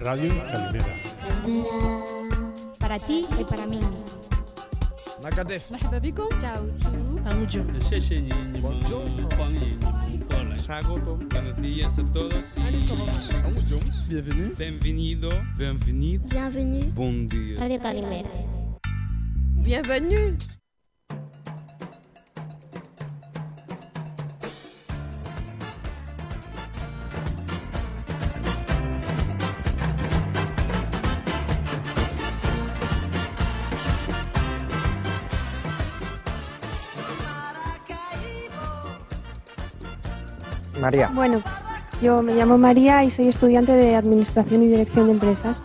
Radio Calimera. Para ti y para mí. Nakatef. مرحبا بكم. تشاو تشو. هانجو. Buenos días a todos bienvenido. Bienvenido. Bienvenido. Bienvenido. Radio Bienvenue. Bueno, yo me llamo María y soy estudiante de Administración y Dirección de Empresas.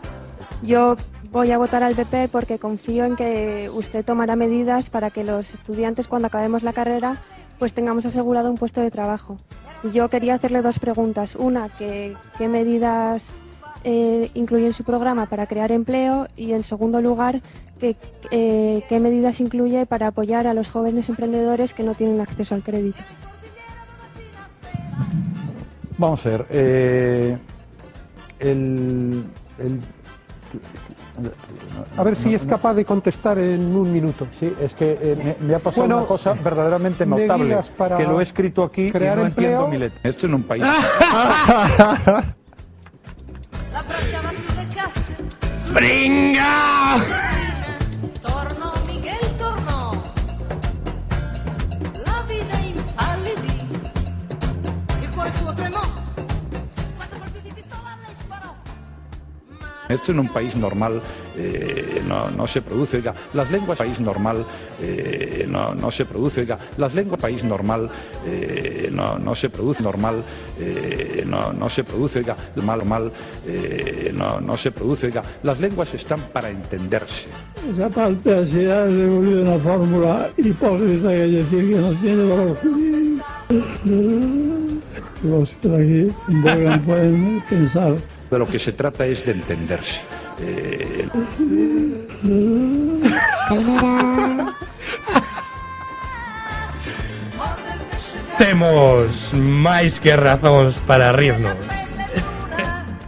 Yo voy a votar al PP porque confío en que usted tomará medidas para que los estudiantes cuando acabemos la carrera pues tengamos asegurado un puesto de trabajo. Y yo quería hacerle dos preguntas. Una, que, ¿qué medidas eh, incluye en su programa para crear empleo? Y en segundo lugar, que, eh, ¿qué medidas incluye para apoyar a los jóvenes emprendedores que no tienen acceso al crédito? Vamos a ver. eh, el, el- A ver si es capaz de contestar en un minuto. Sí, es que eh, me, me ha pasado Bueno, una cosa verdaderamente me notable, para que lo he escrito aquí crear y no empleo. entiendo mi letra. Esto en un país. Springa! Esto en un país normal eh, no, no se produce. Oiga, las lenguas país normal eh, no, no se produce. Oiga, las lenguas país normal eh, no, no se produce. Normal eh, no, no se produce. Oiga, mal mal eh, no, no se produce. Oiga, las lenguas están para entenderse. Esa parte así ha devolvido una fórmula hipócrita que decir que no tiene valor jurídico. Los que aquí pueden pensar. De lo que se trata es de entenderse. えー、さよなら。Temos máis que razóns para rirnos.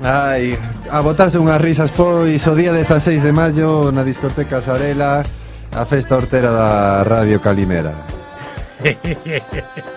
Ai, a botarse unhas risas pois o día 16 de maio na discoteca Sarela a festa hortera da Radio Calimera.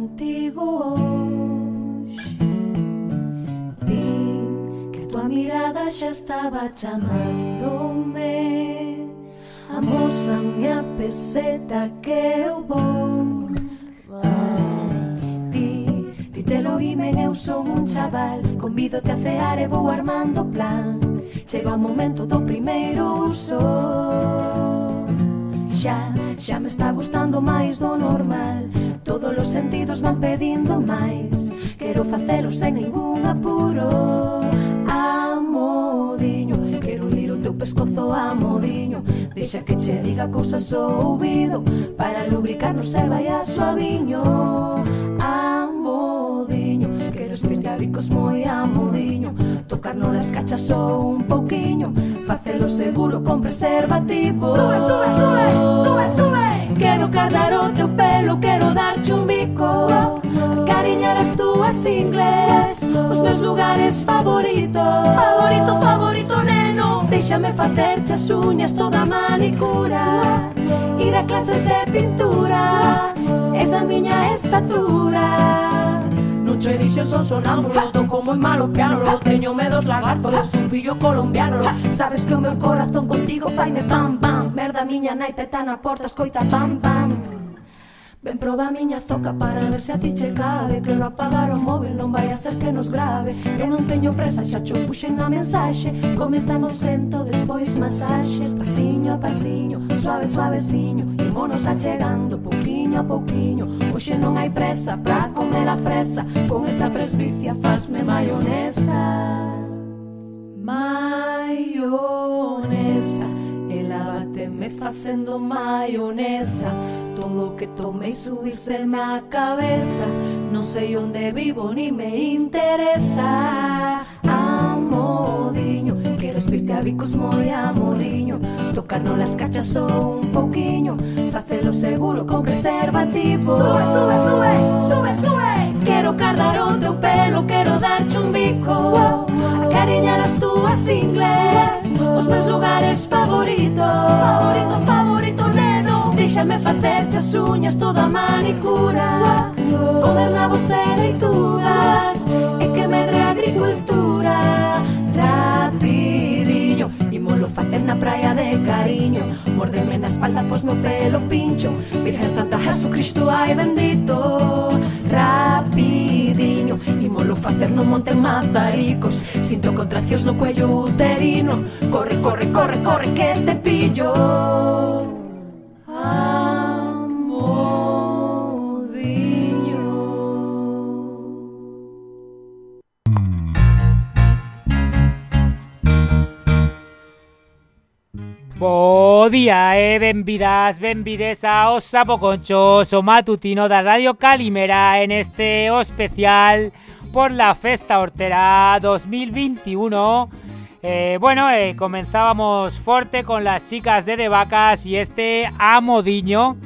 contigo hoxe. Din que a tua mirada xa estaba chamándome. Amósame a peseta que eu vou. Ti, ti te lo imen, eu son un chaval. Convídote a cear e vou armando plan. Chega o momento do primeiro uso. Xa, xa me está gustando máis do normal. Todos os sentidos van pedindo máis Quero facelo sen ningún apuro. Amodiño Quero lir o teu pescozo amodiño Deixa que che diga cousas ao ouvido. Para lubricarnos e vai a suaviño. Amodiño Quero espirte a bicos moi amodiño Tocarnos las cachas só un pouquiño Facelo seguro con preservativo. Sube, sube, sube, sube, sube. Quero cardar o teu pelo, quero dar-te un bico Cariñar as túas ingles Os meus lugares favoritos. Favorito, favorito, neno Deixame facerche as uñas toda manicura. Ir a clases de pintura Es da miña estatura. Entre dicen son sonámbulos, dos como en malo piano, los teñomedos lagartos, los fillo colombiano Sabes que o meu corazón contigo faime pam pam, merda miña naipe tan a porta, escoita pam pam. Ven proba a miña zoca para ver se a ti che cabe. Quero apagar o móvil, non vai a ser que nos grave Eu non teño presa, xa cho puxen na mensaxe. Comezamos lento, despois masaxe. Pasiño a pasiño, suave suaveciño. Imonos achegando, pouquiño a pouquiño. Hoxe non hai presa pra comer a fresa. Con esa presbicia fasme maionesa. Maionesa E lávateme facendo maionesa. Todo o que tomei subíseme a cabeza. Non sei onde vivo ni me interesa. Amodiño Quero espirte a bicos moi amodiño Tocarnos las cachas só un pouquiño Facelo seguro con preservativo. Sube, sube, sube, sube, sube. Quero cardar o teu pelo, quero dar un bico. Acariñar as túas ingles Os meus lugares favoritos. Favorito, favorito, neno Déxame facerche as uñas toda a manicura nabos e leituras E que medre a agricultura Rapidiño Imolo facer na praia de cariño Mordeme na espalda pos meu pelo pincho. Virgen Santa Jesucristo, ai bendito. Rapidiño Imolo facer no monte Mazaricos. Sinto contraccións no cuello uterino. Corre, corre, corre, corre que te pillo. Bo día e benvidas, benvides a os sapoconchos o matutino da Radio Calimera en este especial por la Festa Hortera 2021 eh, bueno, eh, comenzábamos fuerte con las chicas de De Vacas y este Amodiño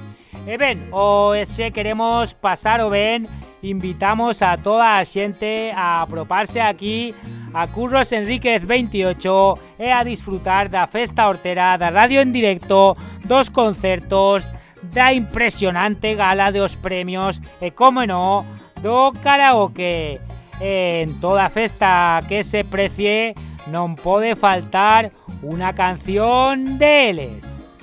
E ben, hoxe queremos pasar o ben Invitamos a toda a xente a aproparse aquí a Curros Enríquez 28 e a disfrutar da festa hortera da radio en directo, dos concertos, da impresionante gala de os premios e, como no, do karaoke. En toda festa que se precie non pode faltar unha canción deles.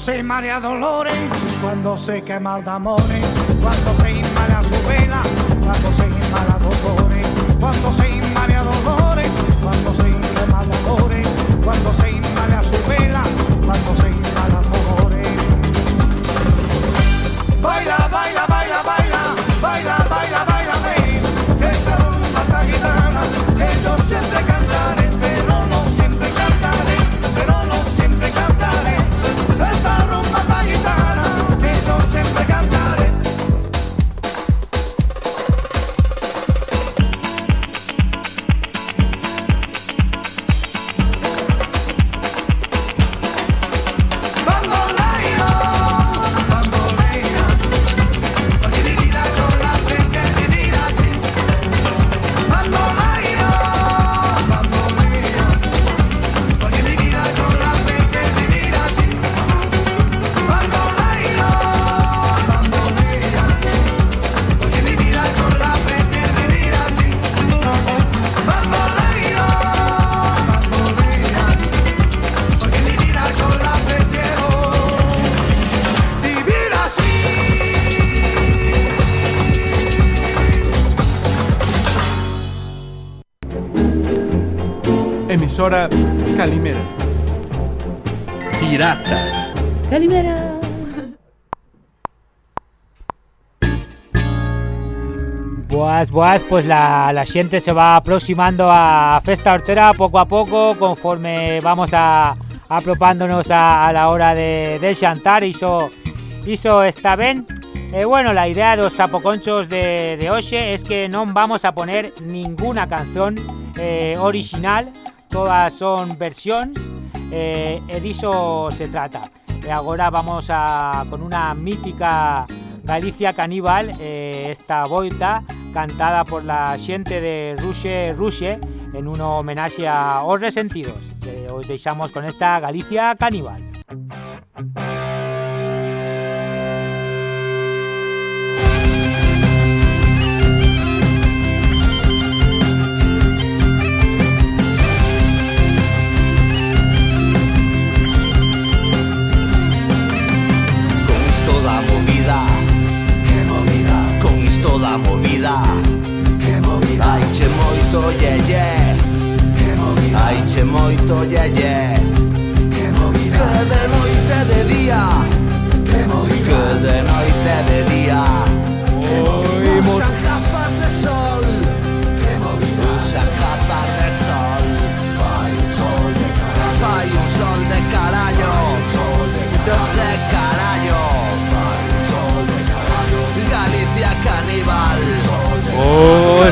Se marea dolores, cuando se quema amores, cuando Pues, la, la gente se va aproximando a Festa Hortera poco a poco, conforme vamos a apropándonos a, la hora de, de xantar, iso, iso está ben. Eh, bueno, la idea dos sapoconchos de, de hoxe es que non vamos a poner ninguna canción eh, original, todas son versións, eh, e diso se trata. E agora vamos a con una mítica Galicia Caníbal, eh, esta boita cantada por la xente de Ruxe Ruxe en un homenaxe a Os Resentidos. Que os deixamos con esta Galicia Caníbal.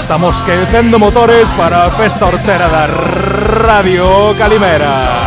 Estamos quecendo motores para festa hortera da Radio Calimera.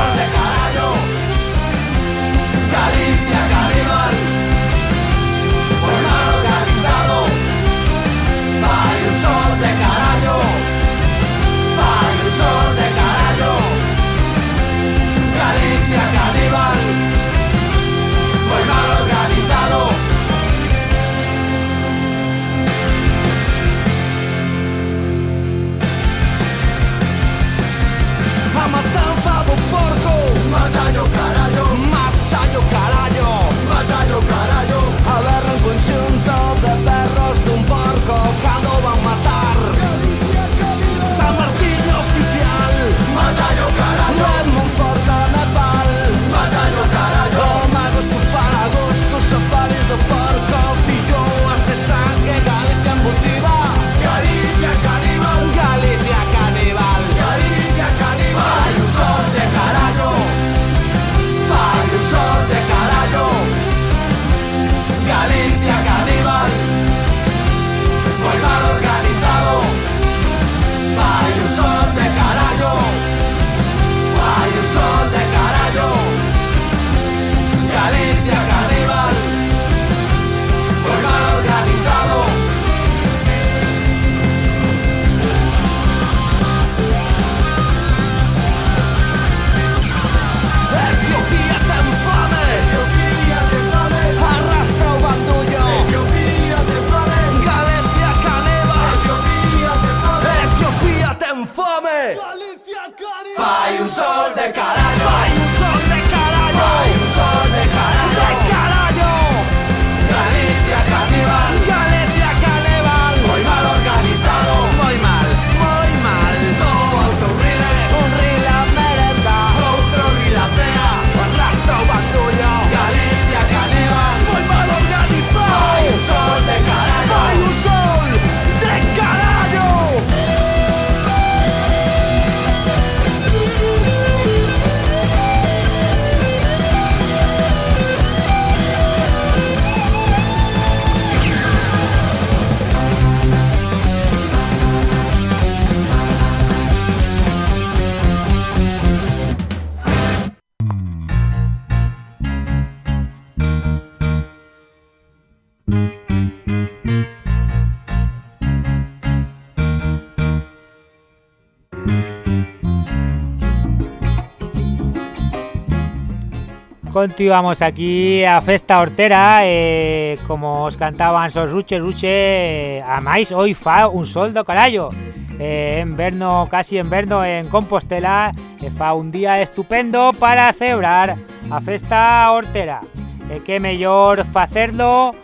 Continuamos aquí a Festa Hortera eh, Como os cantaban sos ruche, ruche eh, A máis hoy fa un sol do carallo eh, Inverno, casi inverno en Compostela e Fa un día estupendo para celebrar a Festa Hortera E que mellor facerlo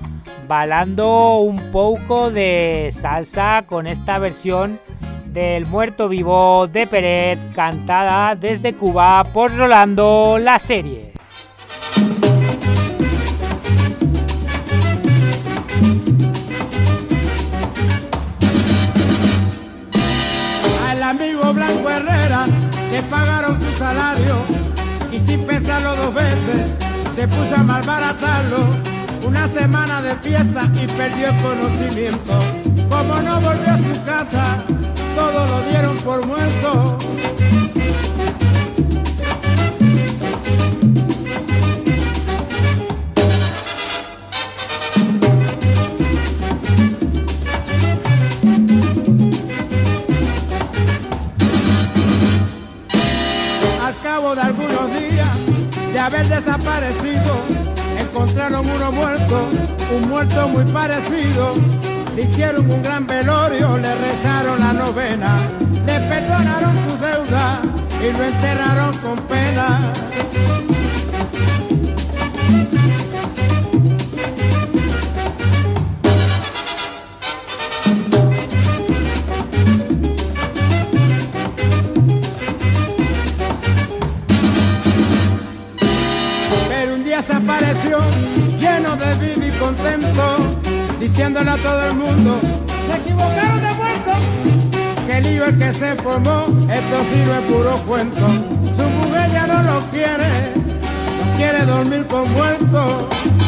balando un pouco de salsa con esta versión del Muerto Vivo de Peret cantada desde Cuba por Rolando la serie. Dos veces se puso a malbaratarlo. Una semana de fiesta y perdió el conocimiento. Como no volvió a su casa, todo lo dieron por muerto. Haber desaparecido, encontraron uno muerto, un muerto muy parecido. Le hicieron un gran velorio, le rezaron la novena, le perdonaron su deuda y lo enterraron con pena. De vida y contento, diciéndole a todo el mundo, se equivocaron de muerto, que el lío el que se formó, esto es puro cuento. Su mujer ya no lo quiere, no quiere dormir con muertos.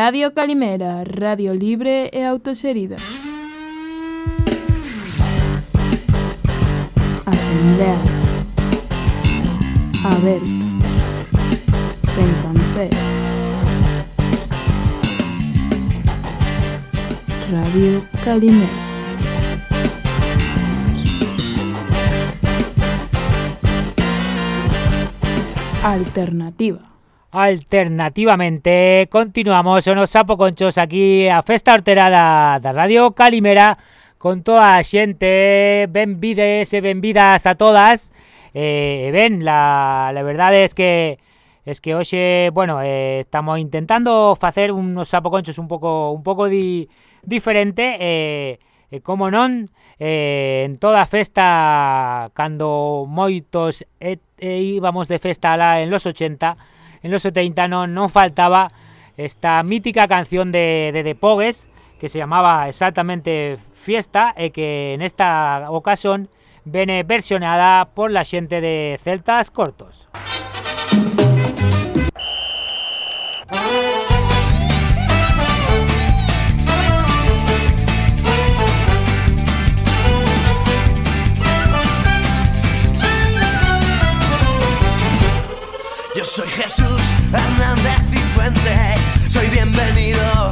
Radio Calimera, radio libre e autoserida. Asamblea. A ver. Sentanfe. Radio Calimera. Alternativa. Alternativamente, continuamos nos sapoconchos aquí a Festa Hortera da, Radio Calimera con toda a xente, benvides e benvidas a todas. Eh, ben, la, la verdade es que es que hoxe, bueno, eh, estamos intentando facer unos sapoconchos un pouco un pouco di, diferente eh, e como non, eh, en toda festa cando moitos e, íbamos de festa lá en los 80 en los 70 no, no faltaba esta mítica canción de, de, de Pogues que se llamaba exactamente Fiesta e que en esta ocasión viene versionada por la gente de Celtas Cortos. Soy Jesús Hernández y Fuentes, soy bienvenido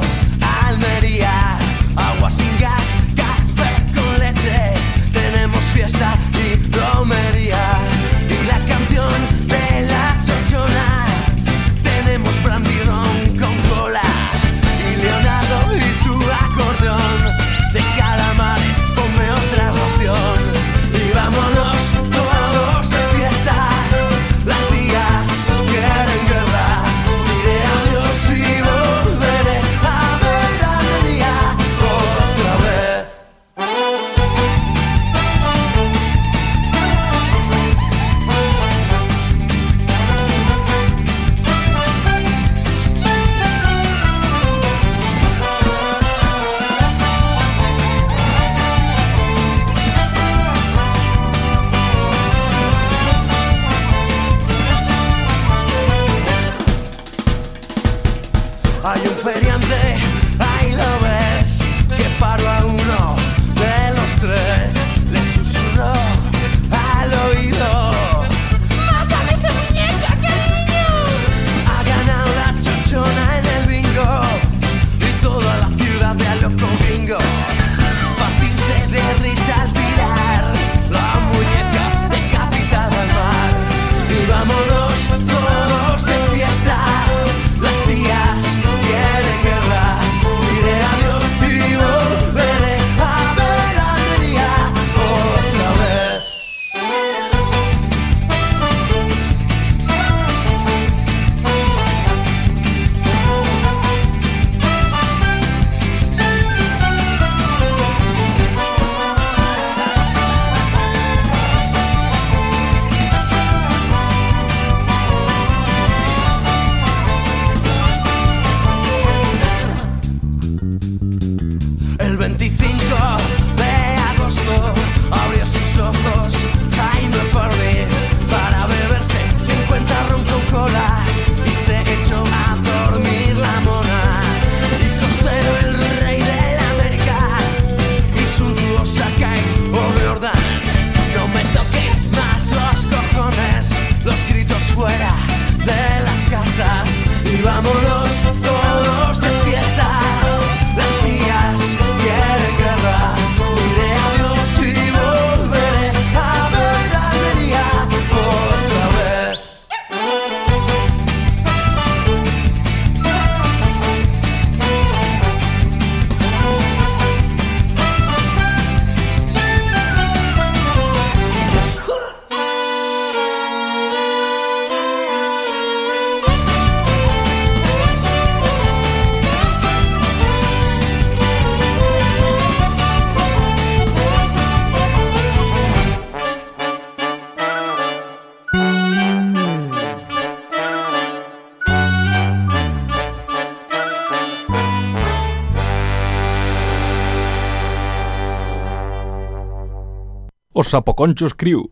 Os Sapoconchos Crew.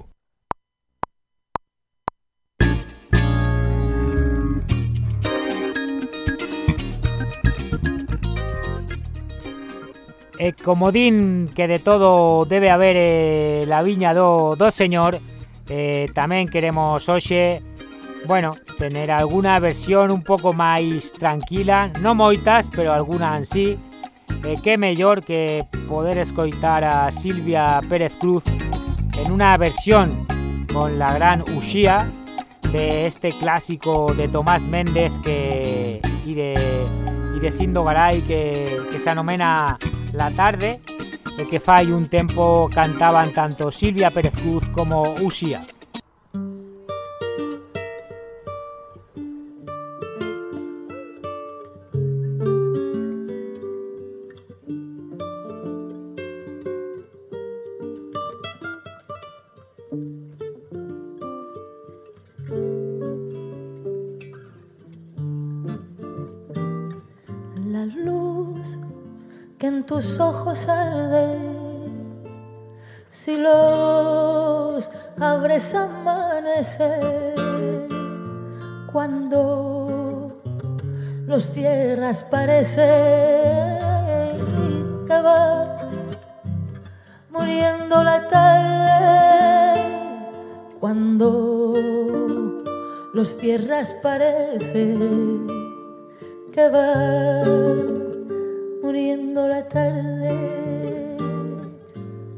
E como din que de todo debe haber eh, la viña do, do señor eh, Tamén queremos hoxe Bueno, tener alguna versión un pouco máis tranquila Non moitas, pero alguna en sí eh, Que mellor que poder escoitar a Silvia Pérez Cruz En unha versión con la gran Uxía De este clásico de Tomás Méndez que y de, y de Sindo Garay que, que se anomena La Tarde que fai un tempo cantaban tanto Silvia Pérez Cruz como Uxía. Que en tus ojos arde, si los abres amanecer, cuando los cierras parece que va muriendo la tarde, cuando los tierras parece que va la tarde.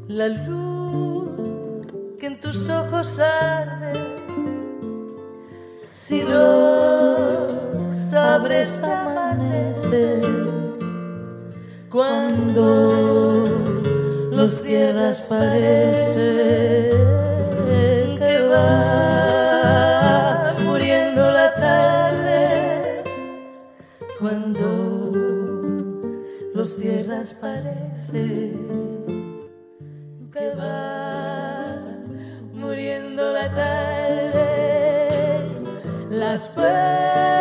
La luz que en tus ojos arde, si los abres amanece, cuando los tierras parece que va tierras parece que va muriendo la tarde, las penas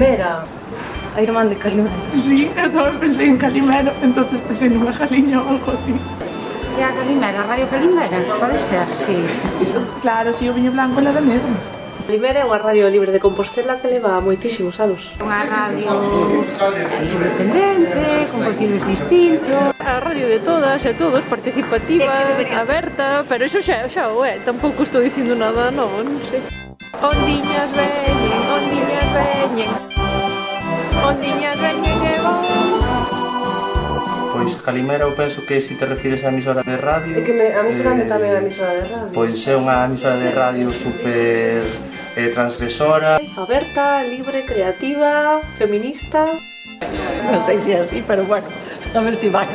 Calimera. A Irmán de Calimera. Sí, eu tamén pensei en Calimero, entonces pensé en jaliña ou algo así. Ya, Calimera, Radio Calimera, pode ser, sí. Claro, si sí, o viño blanco era negro. Calimera é unha radio libre de Compostela que leva moitísimos anos. Unha radio independente, con contidos distintos. A radio de todas e todos, participativa, aberta, pero iso xa, xa o é, tampouco estou dicindo nada novo, non sei. Ondiñas, veñen veñen Ondiña veñen e van Pois Calimera eu penso que se te refires á emisora de radio É que me, a mí se eh, tamén a emisora de radio. Pois é unha emisora de radio super eh, transgresora. Aberta, libre, creativa, feminista. Non sei se é así, pero bueno, a ver se si vai.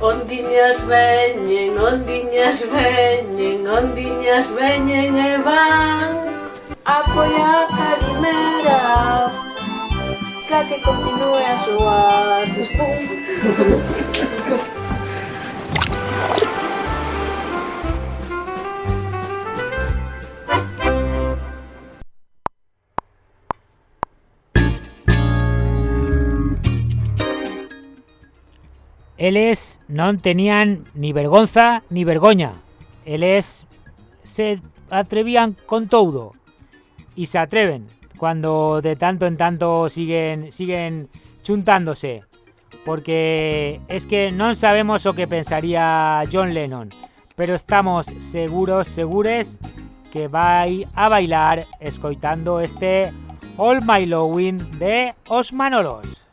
Ondiñas veñen, ondiñas veñen, ondiñas veñen e van. Apoia a Calimera, pra que continue a soar. Eles non tenían ni vergonza ni vergoña. Eles se atrevían con todo. Y se atreven cuando de tanto en tanto siguen siguen chuntándose. Porque es que non sabemos o que pensaría John Lennon, pero estamos seguros, segures que vai a bailar escoitando este All My Lowin de Os Manolos.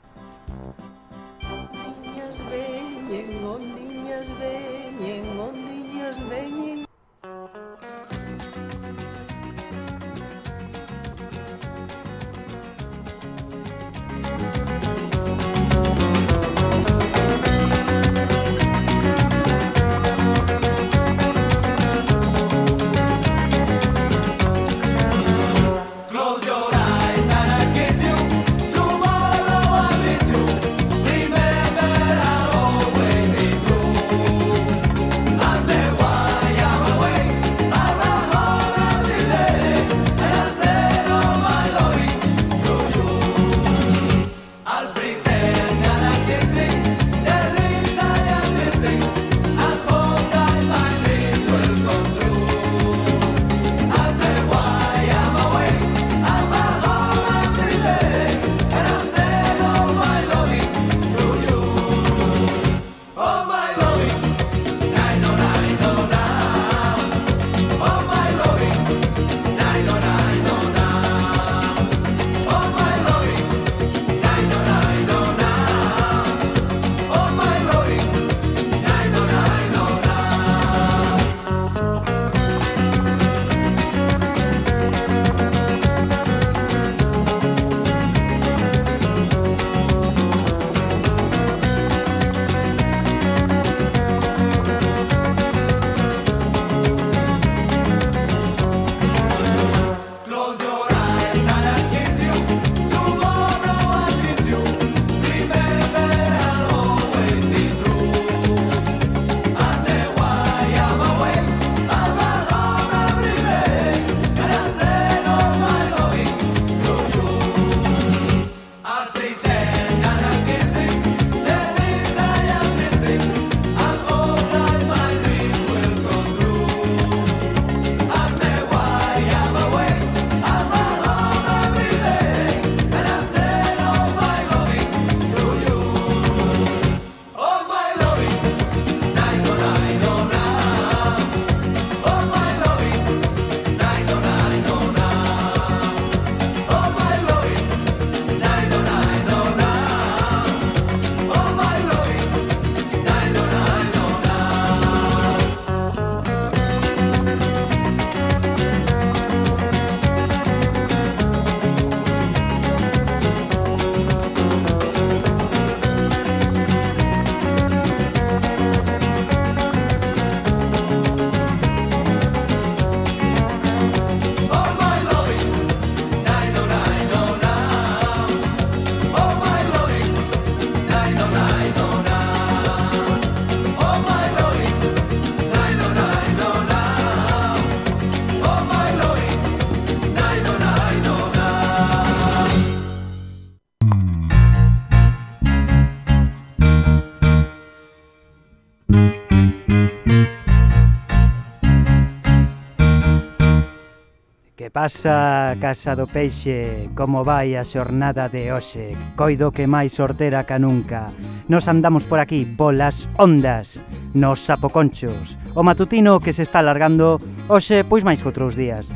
pasa, Casa do Peixe? Como vai a xornada de hoxe? Coido que máis sortera ca nunca. Nos andamos por aquí, bolas ondas, nos sapoconchos. O matutino que se está alargando hoxe pois máis que outros días.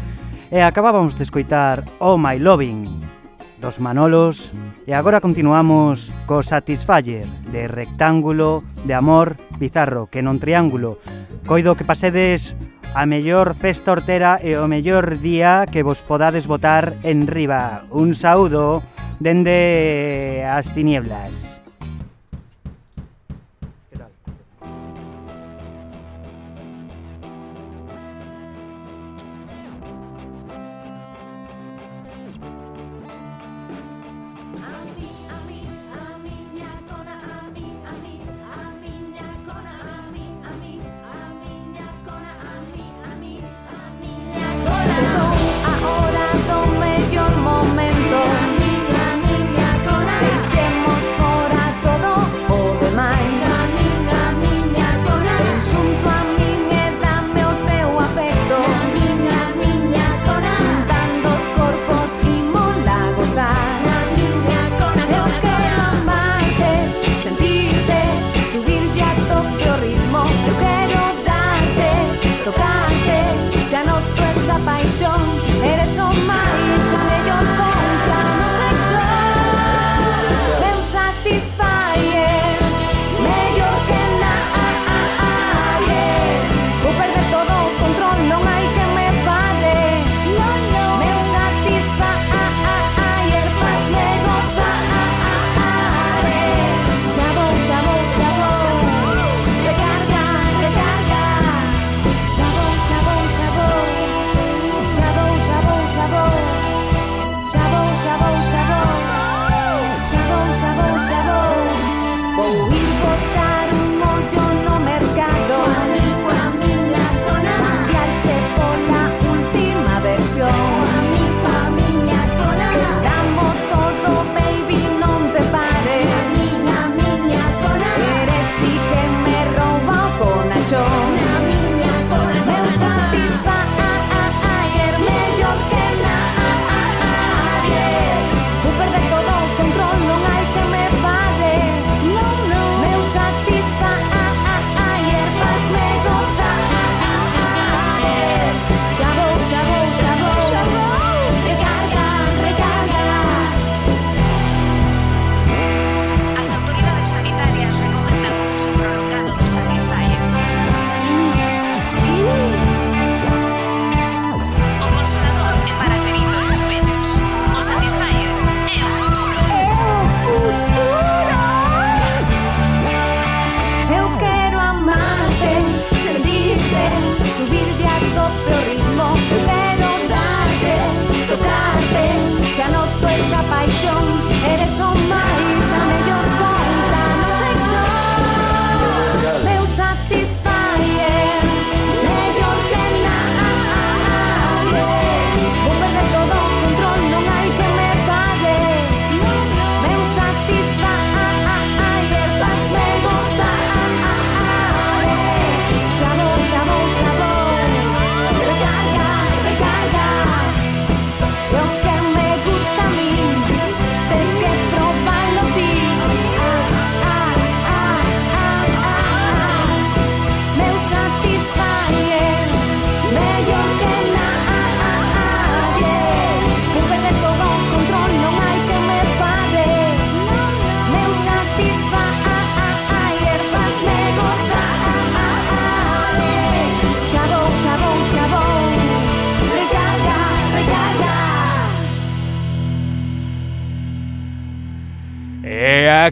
E acabábamos de escoitar Oh My Loving dos Manolos e agora continuamos co Satisfyer de Rectángulo de Amor Bizarro que non triángulo. Coido que pasedes a mellor festa hortera e o mellor día que vos podades votar en riba. Un saúdo dende as tinieblas.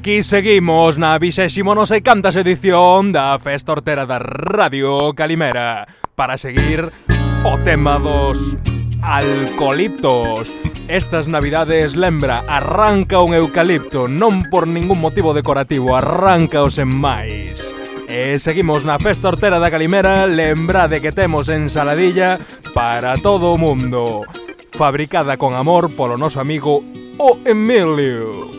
aquí seguimos na 29 canta edición da Festa Hortera da Radio Calimera Para seguir o tema dos alcolitos Estas navidades, lembra, arranca un eucalipto Non por ningún motivo decorativo, arranca os en máis. E seguimos na Festa Hortera da Calimera lembra de que temos ensaladilla para todo o mundo Fabricada con amor polo noso amigo O Emilio.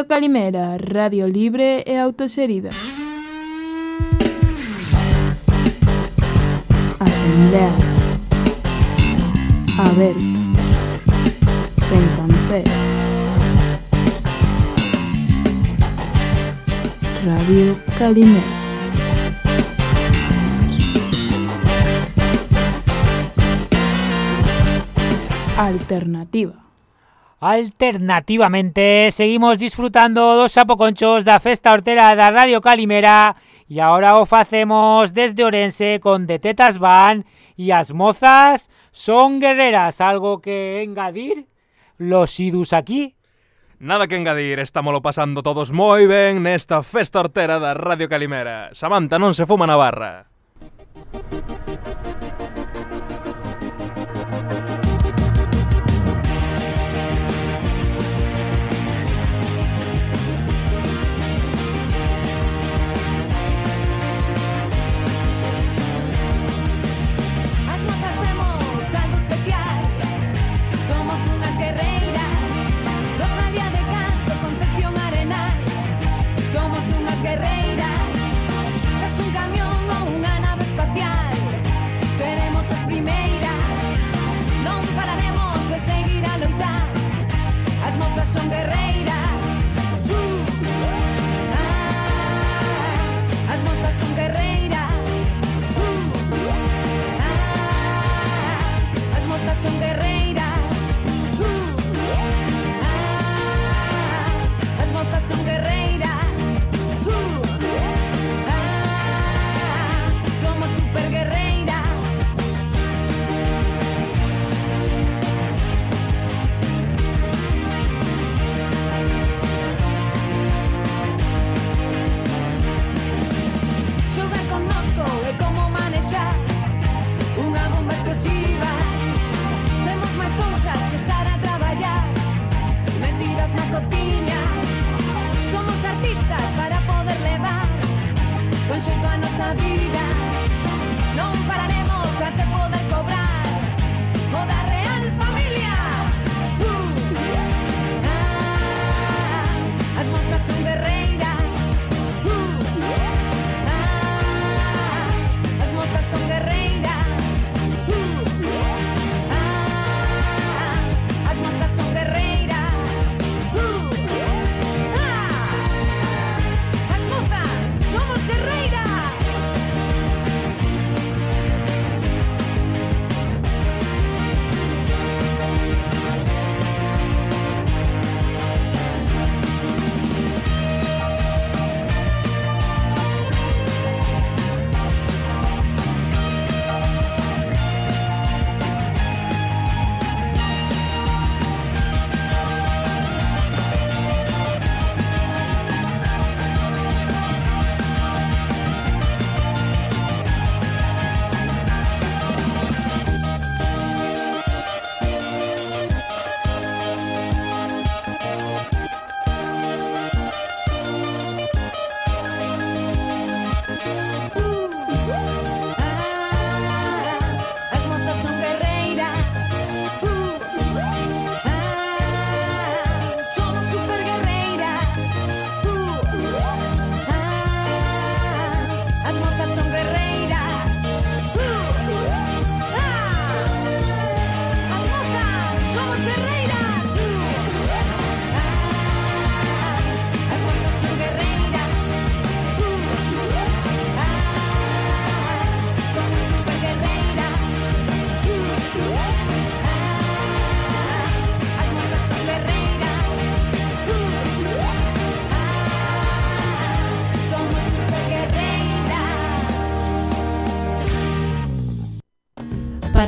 Radio Calimera, radio libre e autoserida. Asamblea. Aberta. Sentampé. Radio Calimera. Alternativa. Alternativamente, seguimos disfrutando dos sapoconchos da festa hortera da Radio Calimera e agora o facemos desde Orense con De Tetas Van e as mozas son guerreras. Algo que engadir? Los idus aquí? Nada que engadir, estámolo pasando todos moi ben nesta festa hortera da Radio Calimera. Samantha non se fuma na barra.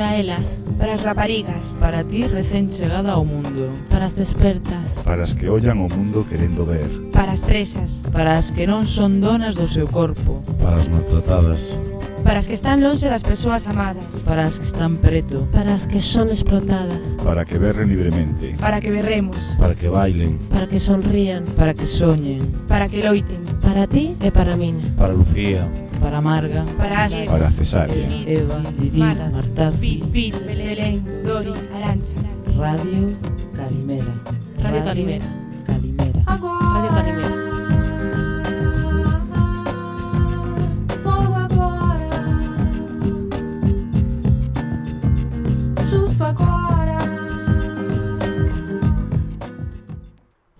Para elas. Para as raparigas. Para ti recén chegada ao mundo. Para as despertas. Para as que ollan o mundo querendo ver. Para as presas. Para as que non son donas do seu corpo. Para as maltratadas. Para as que están longe das persoas amadas. Para as que están preto. Para as que son explotadas. Para que berren libremente. Para que berremos. Para que bailen. Para que sonrían. Para que soñen. Para que loiten. Para ti e para min. Para Lucía. Para Marga. Para Axe Para Cesárea Eva Lirida Tafí, Pil, Belén, Dori, Arancha. Radio Calimera. Radio Calimera. Calimera. Radio Calimera.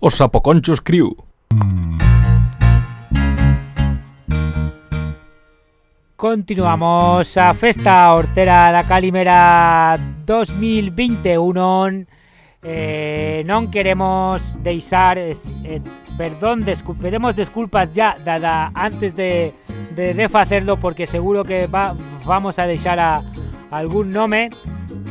Os Sapoconchos Crew Continuamos a Festa Hortera da Calimera 2021 eh, Non queremos deixar es, eh, Perdón, descul pedemos desculpas ya dada antes de, de, de facerlo Porque seguro que va, vamos a deixar a, algún nome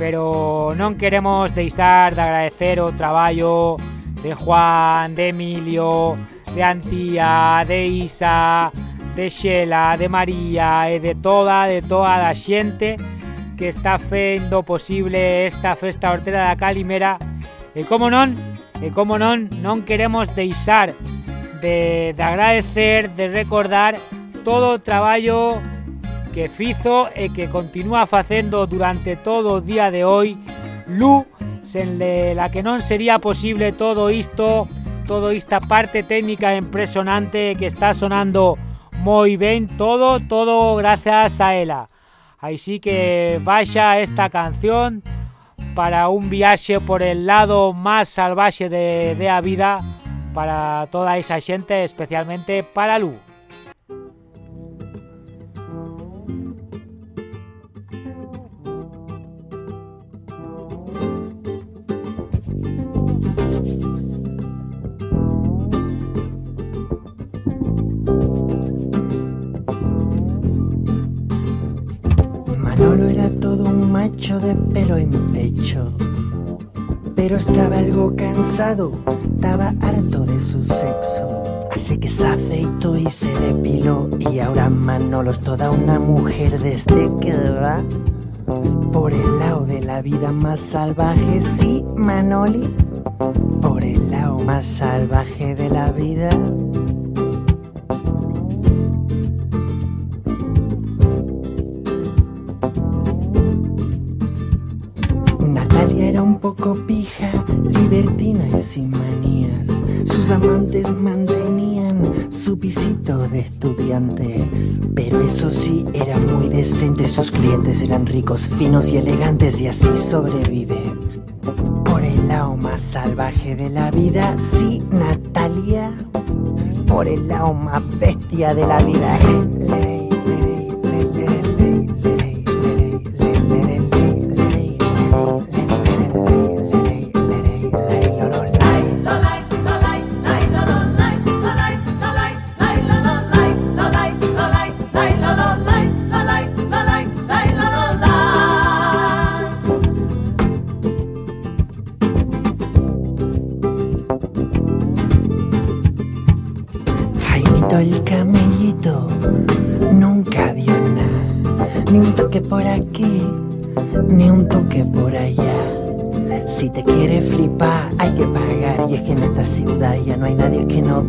Pero non queremos deixar de agradecer o traballo de Juan, de Emilio, de Antía, de Isa, de Xela, de María e de toda, de toda a xente que está fendo posible esta festa hortera da Calimera. E como non, e como non, non queremos deixar de, de agradecer, de recordar todo o traballo que fizo e que continúa facendo durante todo o día de hoy. Lu, sen la que non sería posible todo isto, todo esta parte técnica impresionante que está sonando moi ben, todo, todo gracias a ela. Así que vaya esta canción para un viaje por el lado más salvaje de, de la vida para toda esa gente, especialmente para Lu. Macho de pelo en pecho, pero estaba algo cansado, estaba harto de su sexo. Así que se afeitó y se depiló y ahora Manolo es toda una mujer desde que va por el lado de la vida más salvaje, sí, Manoli, por el lado más salvaje de la vida. Poco pija, libertina y sin manías. Sus amantes mantenían su pisito de estudiante. Pero eso sí, era muy decente. Sus clientes eran ricos, finos y elegantes y así sobrevive. Por el lado más salvaje de la vida, sí, Natalia. Por el lado más bestia de la vida. Jaimito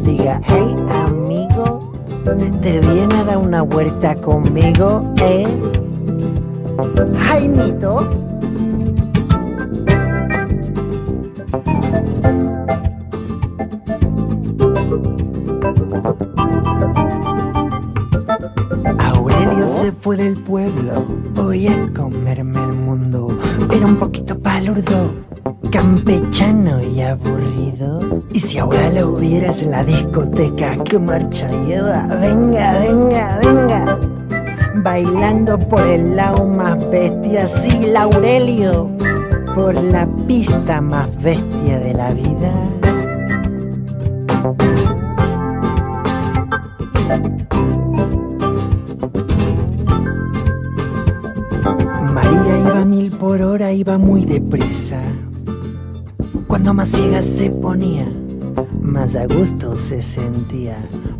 diga, hey amigo, te viene a dar una vuelta conmigo, eh. Jaimito. Aurelio se fue del pueblo, voy a comerme el mundo. Era un poquito palurdo, campechano y aburrido. Y si ahora lo hubieras en la discoteca, ¿qué marcha lleva? Venga, venga, venga. Bailando por el lado más bestia, sí, Aurelio. Por la pista más bestia de la vida. María iba a mil por hora, iba muy deprisa. Cuando más ciega se ponía, más a gusto se sentía.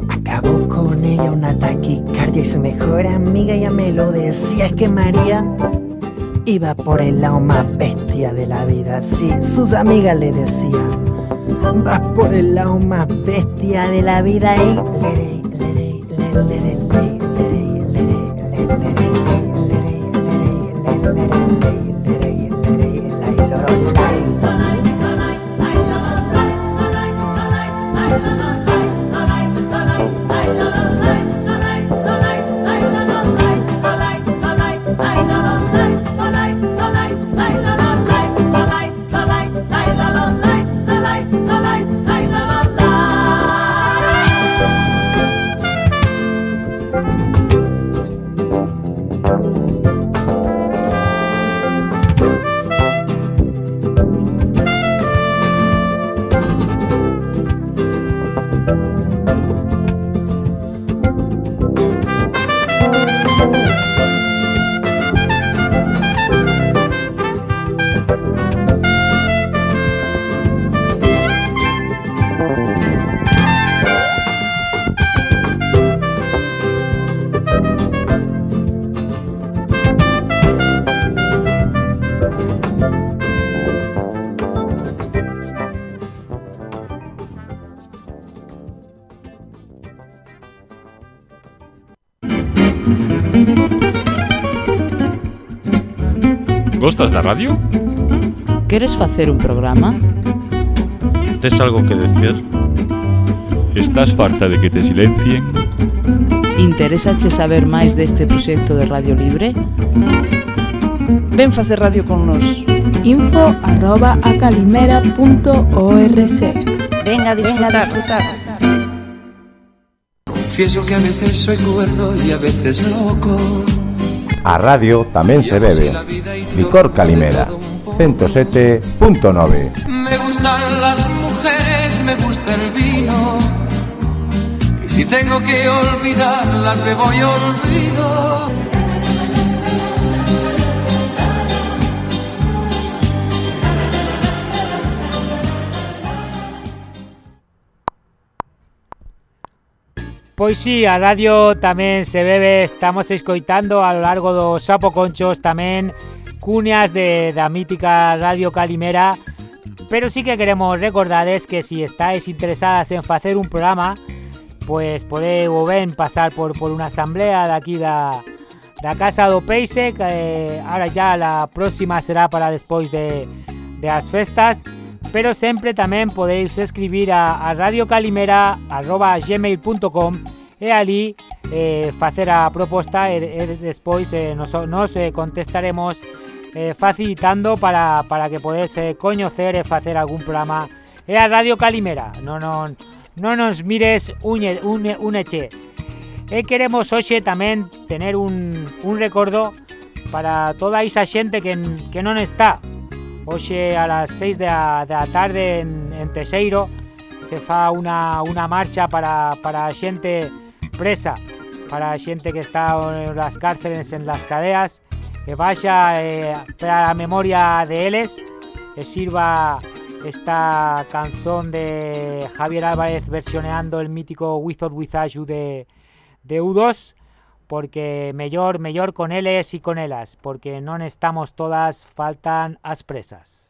Acabó con ella una taquicardia y su mejor amiga ya me lo decía. Que María iba por el lado más bestia de la vida. Sí, sus amigas le decían, vas por el lado más bestia de la vida y lerey, lerey, lerey, Gostas da radio? Queres facer un programa? Tes algo que decir? Estás farta de que te silencien? Interésache saber máis deste proxecto de Radio Libre? Ven facer radio con nós. Info arroba acalimera.org a disfrutar. Venga a disfrutar. Confieso que a veces soy cuerdo y a veces loco. A radio tamén se bebe. Licor Calimera, 107.9. Me gustan las mujeres, me gusta el vino. Y si tengo que olvidarlas, me voy olvido. Pois sí, a radio tamén se bebe, estamos escoitando a lo largo dos Sapo Conchos tamén cuñas de da mítica Radio Calimera, pero sí que queremos recordades que si estáis interesadas en facer un programa, pues podeu ben pasar por, por unha asamblea de aquí da, da Casa do Peixe, que eh, ahora ya la próxima será para despois de, de as festas, pero sempre tamén podeis escribir a, a radiocalimera.gmail.com e ali eh, facer a proposta e, e despois eh, nos, nos eh, contestaremos eh, facilitando para, para que podes eh, coñecer e facer algún programa. É a Radio Calimera. Non, non, non nos mires un, un, un che e queremos hoxe tamén tener un, un recordo para toda esa xente que, que non está. Hoxe a las 6 da, da tarde en, en Teseiro se fa una, una marcha para, para a xente presa para a xente que está nas cárceles en las cadeas. E baixa eh, para a memoria de eles e sirva esta canzón de Javier Álvarez versioneando el mítico Without Without You de, de U2 porque mellor, mellor con eles e con elas, porque non estamos todas, faltan as presas.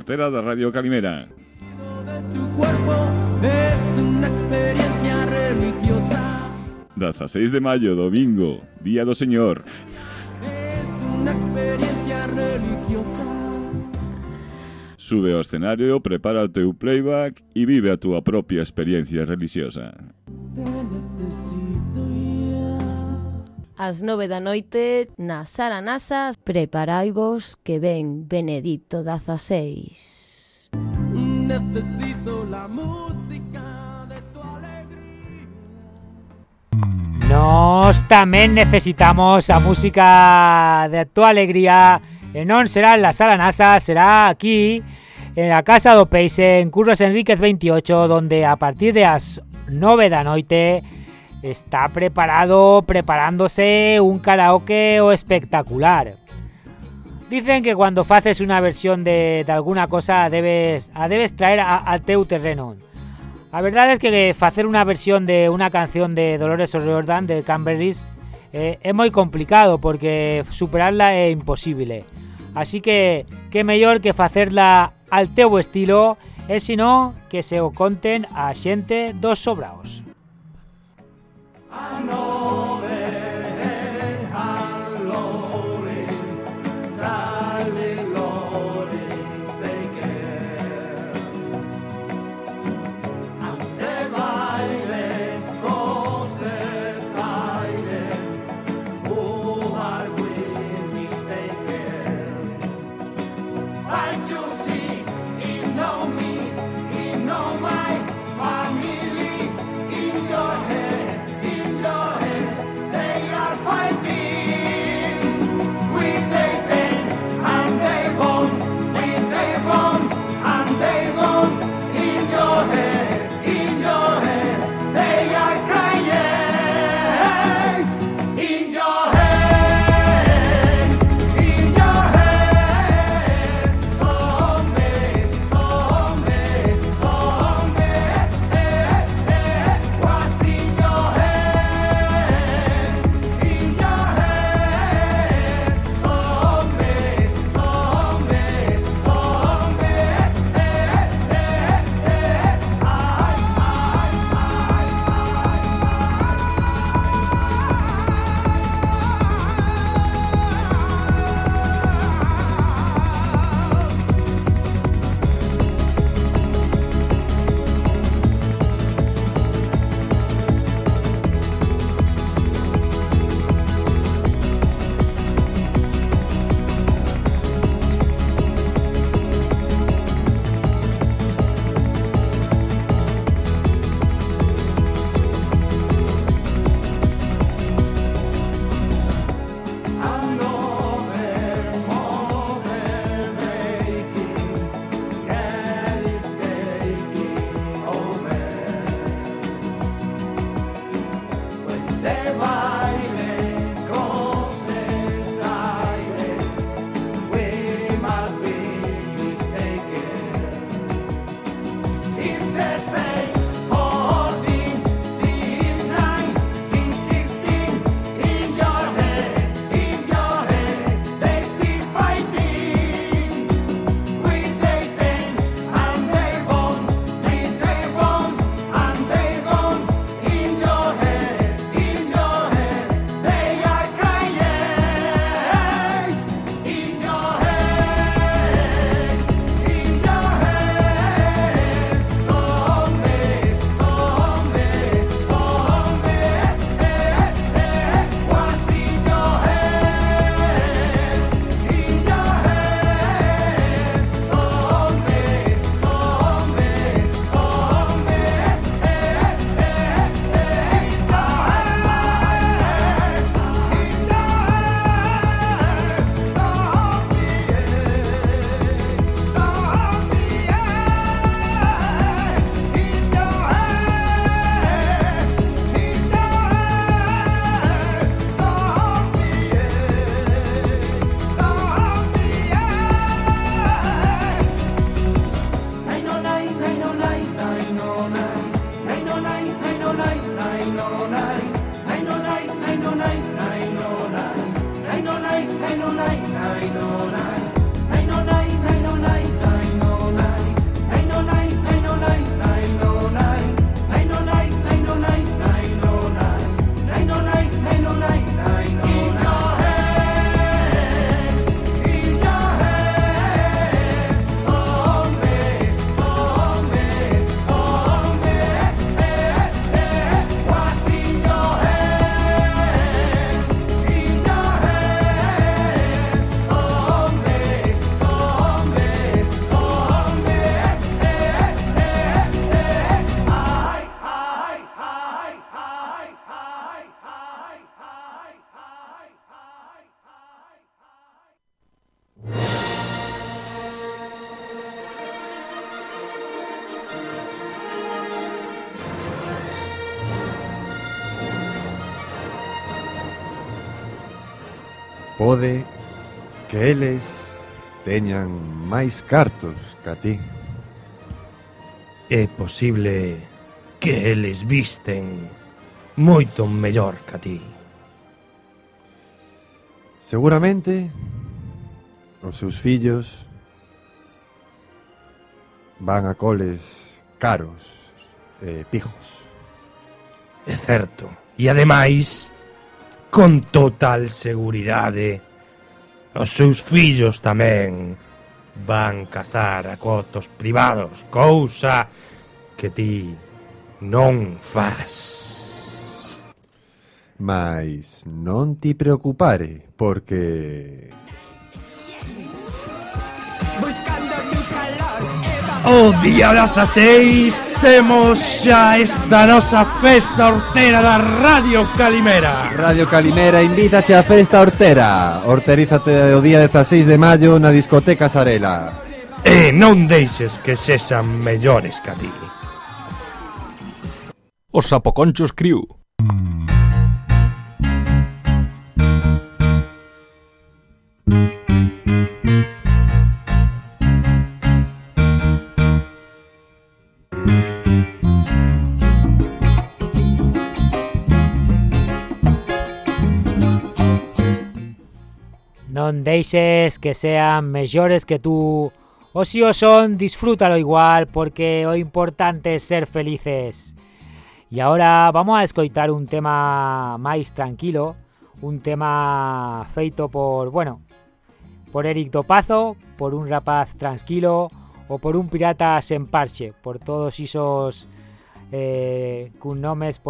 Festa Artera da Radio Calimera. Religiosa. 16 de maio, domingo, Día do Señor. Es una experiencia religiosa. Sube ao escenario, prepara o playback e vive a túa propia experiencia religiosa. Ás nove da noite, na Sala Nasa, preparaivos que ven Benedito XVI. Necesito la música de tu alegría. Nos tamén necesitamos a música de tu alegría e non será en la Sala NASA, será aquí en la Casa do Peixe en Curros Enríquez 28 donde a partir de as 9 da noite está preparado, preparándose un karaoke o espectacular. Dicen que cuando faces una versión de, alguna cosa debes, debes traer a, a teu terreno. A verdade es que facer unha versión de unha canción de Dolores O'Riordan de Camberries eh, é moi complicado porque superarla é imposible. Así que que mellor que facerla al teu estilo e sino que se o conten a xente dos sobraos. I know that. pode que eles teñan máis cartos ca ti. É posible que eles visten moito mellor ca ti. Seguramente os seus fillos van a coles caros e eh, pijos. É certo. E ademais, con total seguridade. Os seus fillos tamén van cazar a cotos privados, cousa que ti non faz. Mais non ti preocupare, porque... O día 16 temos xa esta nosa festa hortera da Radio Calimera. Radio Calimera invítache á festa hortera. Horterízate o día 16 de maio na discoteca Sarela. E non deixes que sexan mellores que a ti. Os Sapoconchos Crew. Que sean mellores que tú. O si o son, disfrútalo igual, porque o importante ser felices. E agora vamos a escoitar un tema máis tranquilo, un tema feito por, bueno, por Eric Dopazo, por un rapaz tranquilo ou por un pirata sen parche, por todos isos eh, cun nomes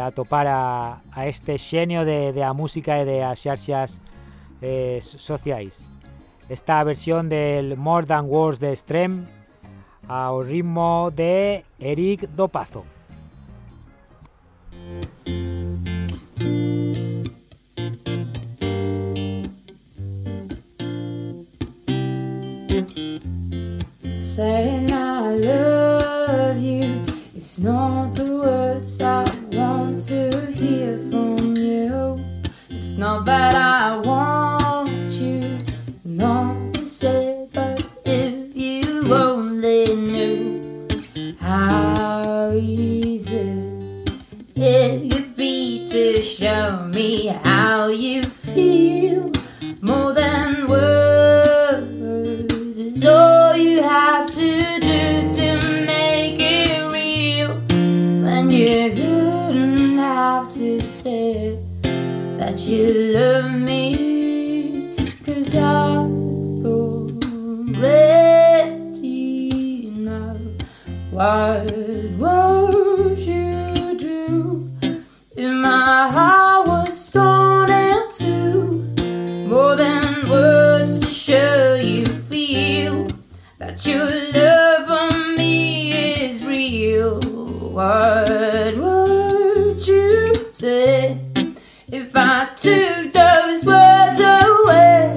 atopar a, este xenio de, de música e de as xarxas eh, sociais. Esta versión del More Than Words de Strem ao ritmo de Eric Dopazo. Saying not the words I want to hear from you It's not that I want you not to say But if you only knew how easy it could be to show me how you feel more than words is all you have to do to make it real. Then you couldn't have to say you love me, cause I already know what would you do if my heart was torn in two? More than words to show you feel that your love for me is real. What would you say if I took those words away?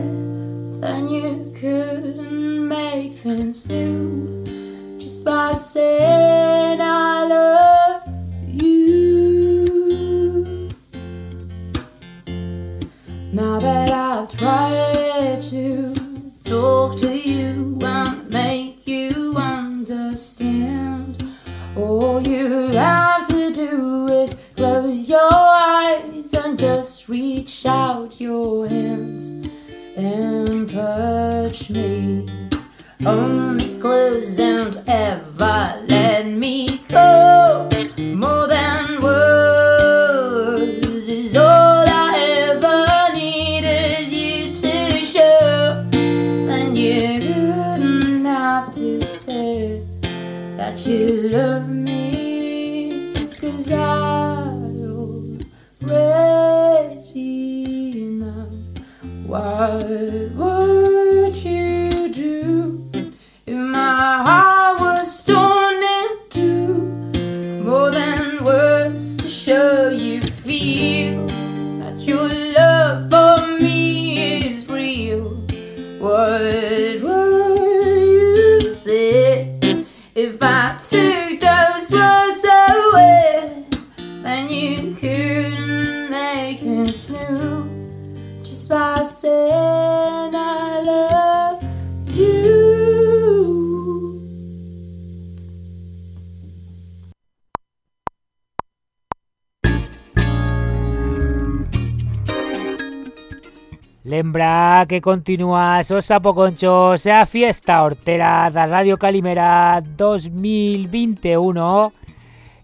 Then you couldn't make things new just by saying I love you. Now that I've tried to talk to you and make you understand, all you have to do is close your eyes just reach out your hands and touch me. Only close don't ever let me go. Que continúas os sapoconchos. A fiesta hortera da Radio Calimera 2021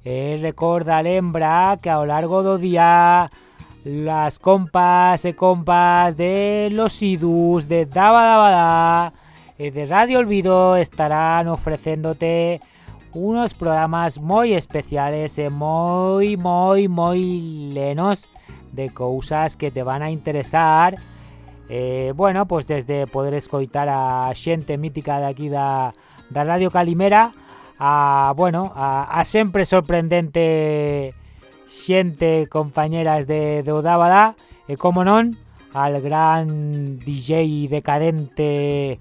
E recorda, lembra que ao largo do día las compas e compas de los idus de Daba Daba Da e de Radio Olvido estarán ofrecéndote unos programas moi especiales e moi, moi, moi lenos de cousas que te van a interesar Eh, bueno, pues desde poder escoitar a xente mítica de aquí da, Radio Calimera a, bueno, a, a sempre sorprendente xente compañeras de, de e como non al gran DJ decadente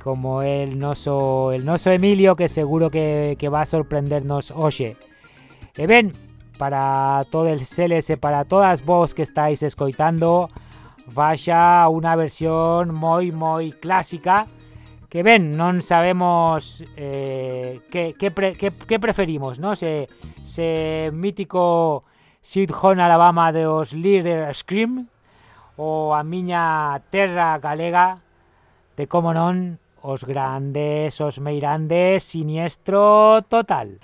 como el noso el noso Emilio que seguro que, que va a sorprendernos hoxe. E para todos os seles e para todas vos que estáis escoitando vaya unha versión moi moi clásica que ben, non sabemos eh, que, que, pre, que preferimos, no? Se, se mítico Sweet Home Alabama dos Leader Scream ou a miña terra galega de como non os grandes, os meirandes, siniestro total.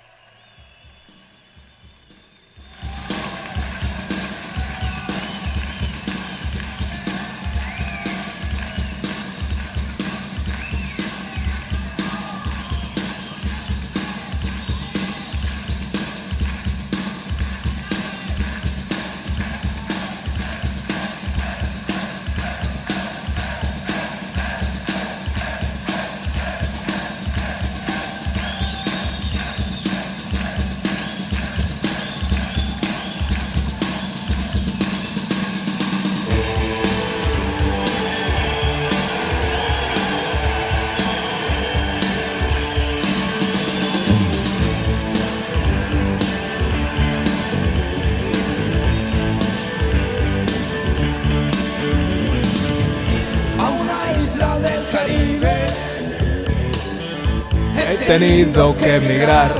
Tenido que emigrar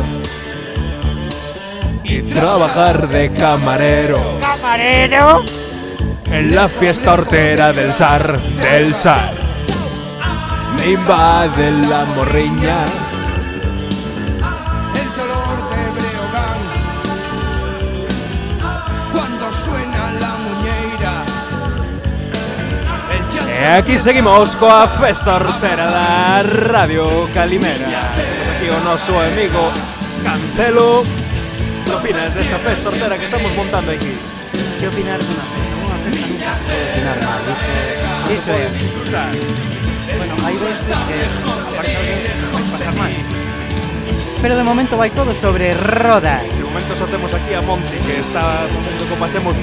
y trabajar de camarero ¡Camarero! en la fiesta hortera del zar, del zar. Me invade la morriña, El dolor de Breogán. Cuando suena la muñeira. E aquí seguimos coa festa hortera da Radio Calimera. aquí o noso amigo Cancelo. Que opinas desta festa ordera que estamos montando aquí? Que opinar dunha festa? Unha festa nunca se opinar mal Iso é disfrutar Bueno, hai veces que aparece alguén que vai pasar mal. Pero de momento vai todo sobre rodas De momento só temos aquí a Monti Que está facendo que pasemos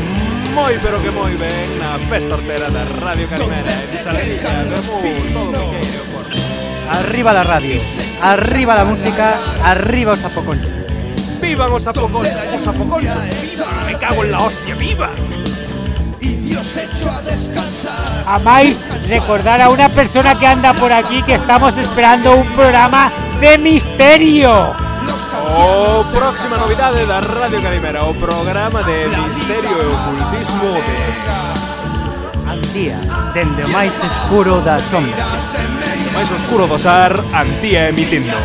moi pero que moi ben Na festa hortera da Radio Carimera E de Saladilla, de todo o que queiro Arriba la radio, arriba la música, arriba os apoconchos. ¡Vivan os apoconchos! ¡Os apoconchos! ¡Viva! ¡Me cago en la hostia! ¡Viva! y Dios echó a descansar. A máis, recordar a una persona que anda por aquí que estamos esperando un programa de misterio. O próxima novidade da Radio Calimera O programa de misterio e ocultismo de día Dende o máis escuro da sombra. O máis oscuro do xar Antía emitindo.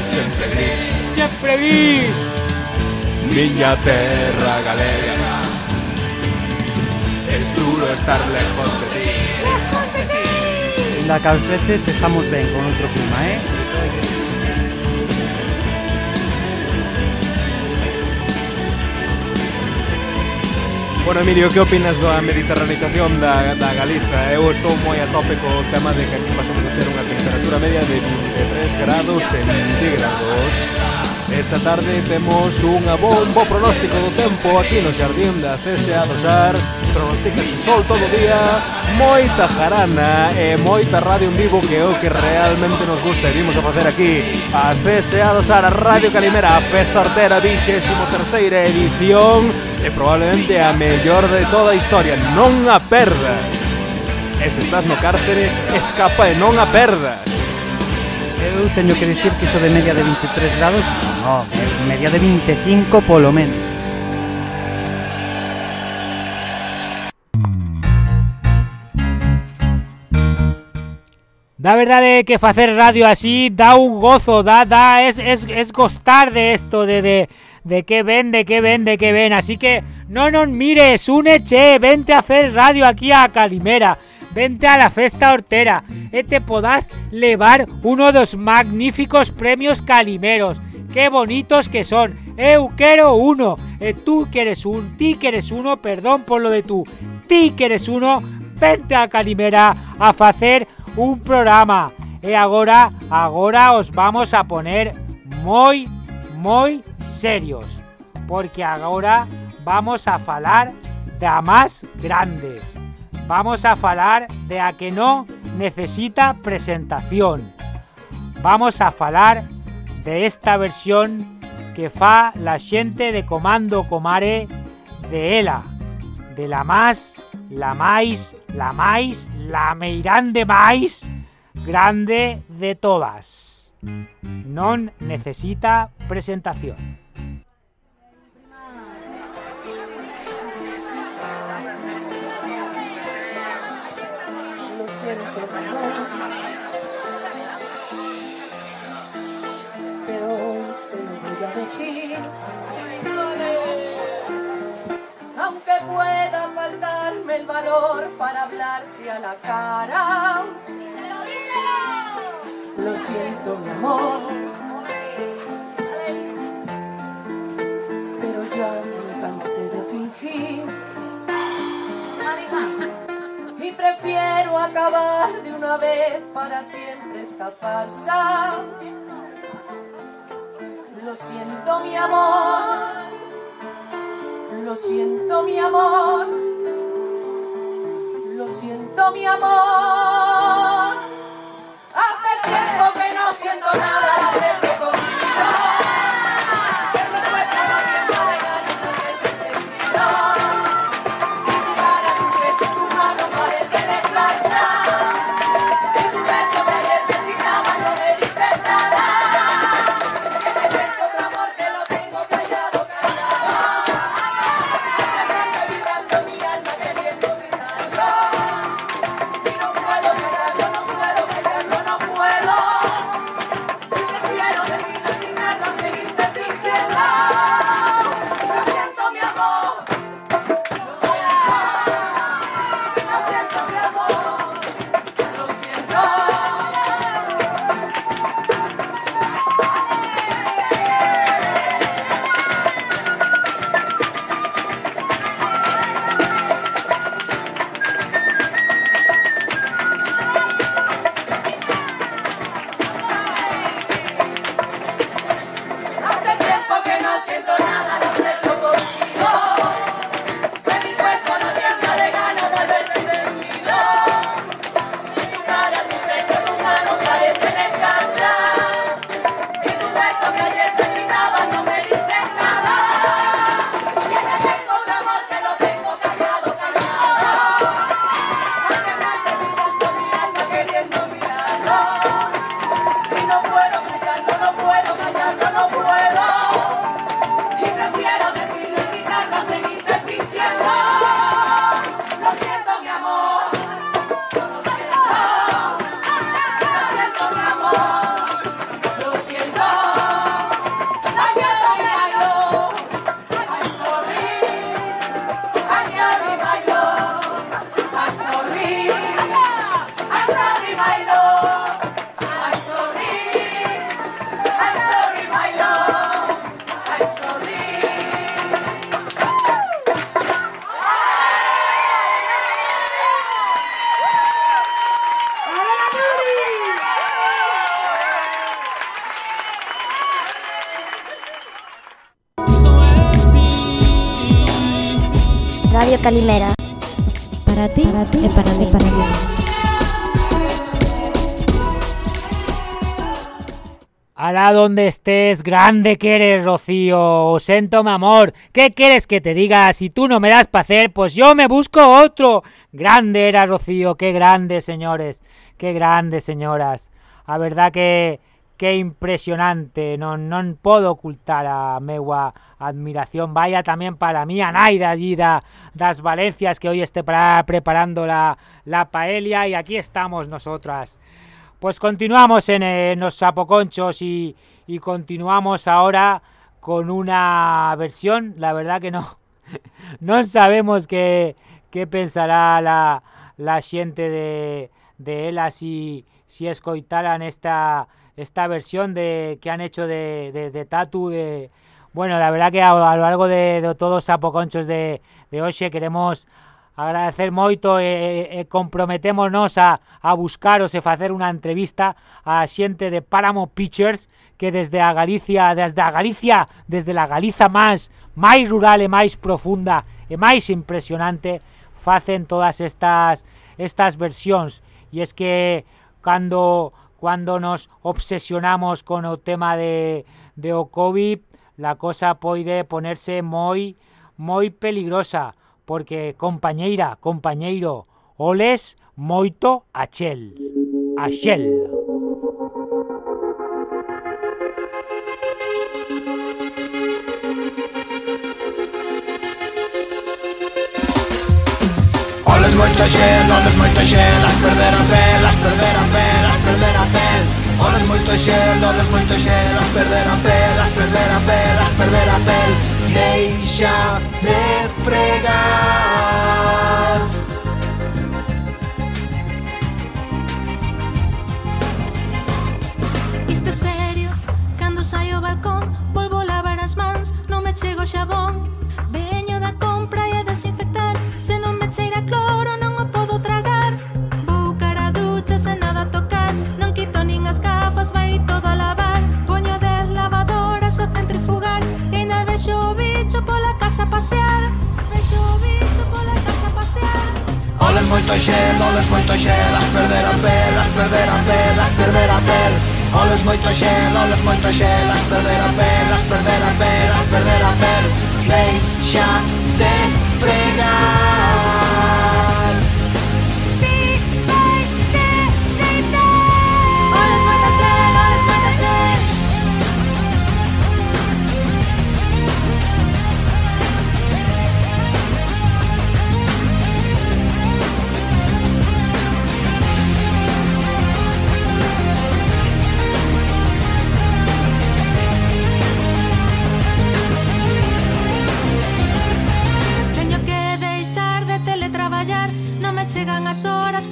Sempre gris Sempre Miña terra galega. Es duro estar lejos de ti. Lejos de ti. En la calcetes estamos ben con outro clima, eh? Bueno, Emilio, que opinas da mediterranización da, da Galiza? Eu estou moi a tope co tema de que aquí pasamos a ter unha temperatura media de 23 grados centígrados Esta tarde temos unha bo, un bo pronóstico do tempo aquí no Xardín da CSA do Xar. Pronostica sol todo o día, moita jarana e moita radio en vivo que é o que realmente nos gusta e vimos a facer aquí. A CSA do Xar, a Radio Calimera, a Festa Hortera, 23 terceira edición e probablemente a mellor de toda a historia, non a perdas E se estás no cárcere, escapa e non a perdas Eu teño que dicir que iso de media de 23 grados, no, media de 25 polo menos. Da verdade que facer radio así dá un gozo, da, da, es, es, es gostar de esto, de, de, de que ven, de que ven, de que ven. Así que no nos mires, une, che, vente a hacer radio aquí a Calimera. Vente a la festa hortera e te podás levar uno dos magníficos premios calimeros. Qué bonitos que son. Eu quiero uno. E tú quieres un, ti quieres uno, perdón por lo de tú. Ti quieres uno, vente a Calimera a facer un programa. E agora, agora os vamos a poner moi, moi serios. Porque agora vamos a falar da más grande. Vamos a falar de a que no necesita presentación. Vamos a falar de esta versión que fa la xente de Comando Comare de ela, de la más, la máis, la máis, la meirande máis grande de todas. Non necesita presentación. Aunque pueda faltarme el valor para hablarte a la cara. Lo siento, mi amor. Pero ya me cansé de fingir. Y prefiero acabar de una vez para siempre esta farsa. Lo siento, mi amor. Lo siento, mi amor. Lo siento, mi amor. Hace tiempo que no siento nada donde estés, grande que eres, Rocío. O siento, mi amor. ¿Qué quieres que te diga? Si tú no me das para hacer, pues yo me busco otro. Grande era Rocío, qué grande, señores. Qué grande, señoras. A verdad que que impresionante. Non, non podo ocultar a meua admiración. Vaya también para mí a Naida allí da, das Valencias que hoy esté para, preparando la, la paella y aquí estamos nosotras. Pues continuamos en, eh, los sapoconchos y, continuamos ahora con una versión, la verdad que no, no sabemos qué, qué pensará la, la xente de, de ela si, si escoitaran esta, esta versión de que han hecho de, de, Tatu de bueno, la verdad que a, lo largo de, todos os sapoconchos de, de hoxe queremos agradecer moito e, e comprometémonos a, a buscaros e facer unha entrevista a xente de Páramo Pictures que desde Galicia, desde a Galicia, desde la Galiza máis máis rural e máis profunda e máis impresionante facen todas estas estas versións e es que cando cando nos obsesionamos con o tema de, de o COVID la cosa pode ponerse moi moi peligrosa porque compañeira, compañeiro, oles moito a Shell. A Shell. Oles moito xel, oles moito xel As perder a pel, as perder a pel, as perder a pel Oles moito xel, oles moito xel As perder a pel, as perder a pel, as perder a pel deixa de fregar. Isto é serio, cando saio ao balcón, volvo a lavar as mans, non me chego xabón. Veño da compra e a desinfectar, se non me cheira cloro, pasear. Vexo o bicho pola casa pasear. Oles moito xel, oles moito xel. As perder a pel, as perder a pel, as perder a pel Oles moito xel, oles moito xel. As perder a pel, as perder a pel, as perder a pel Deixa de fregar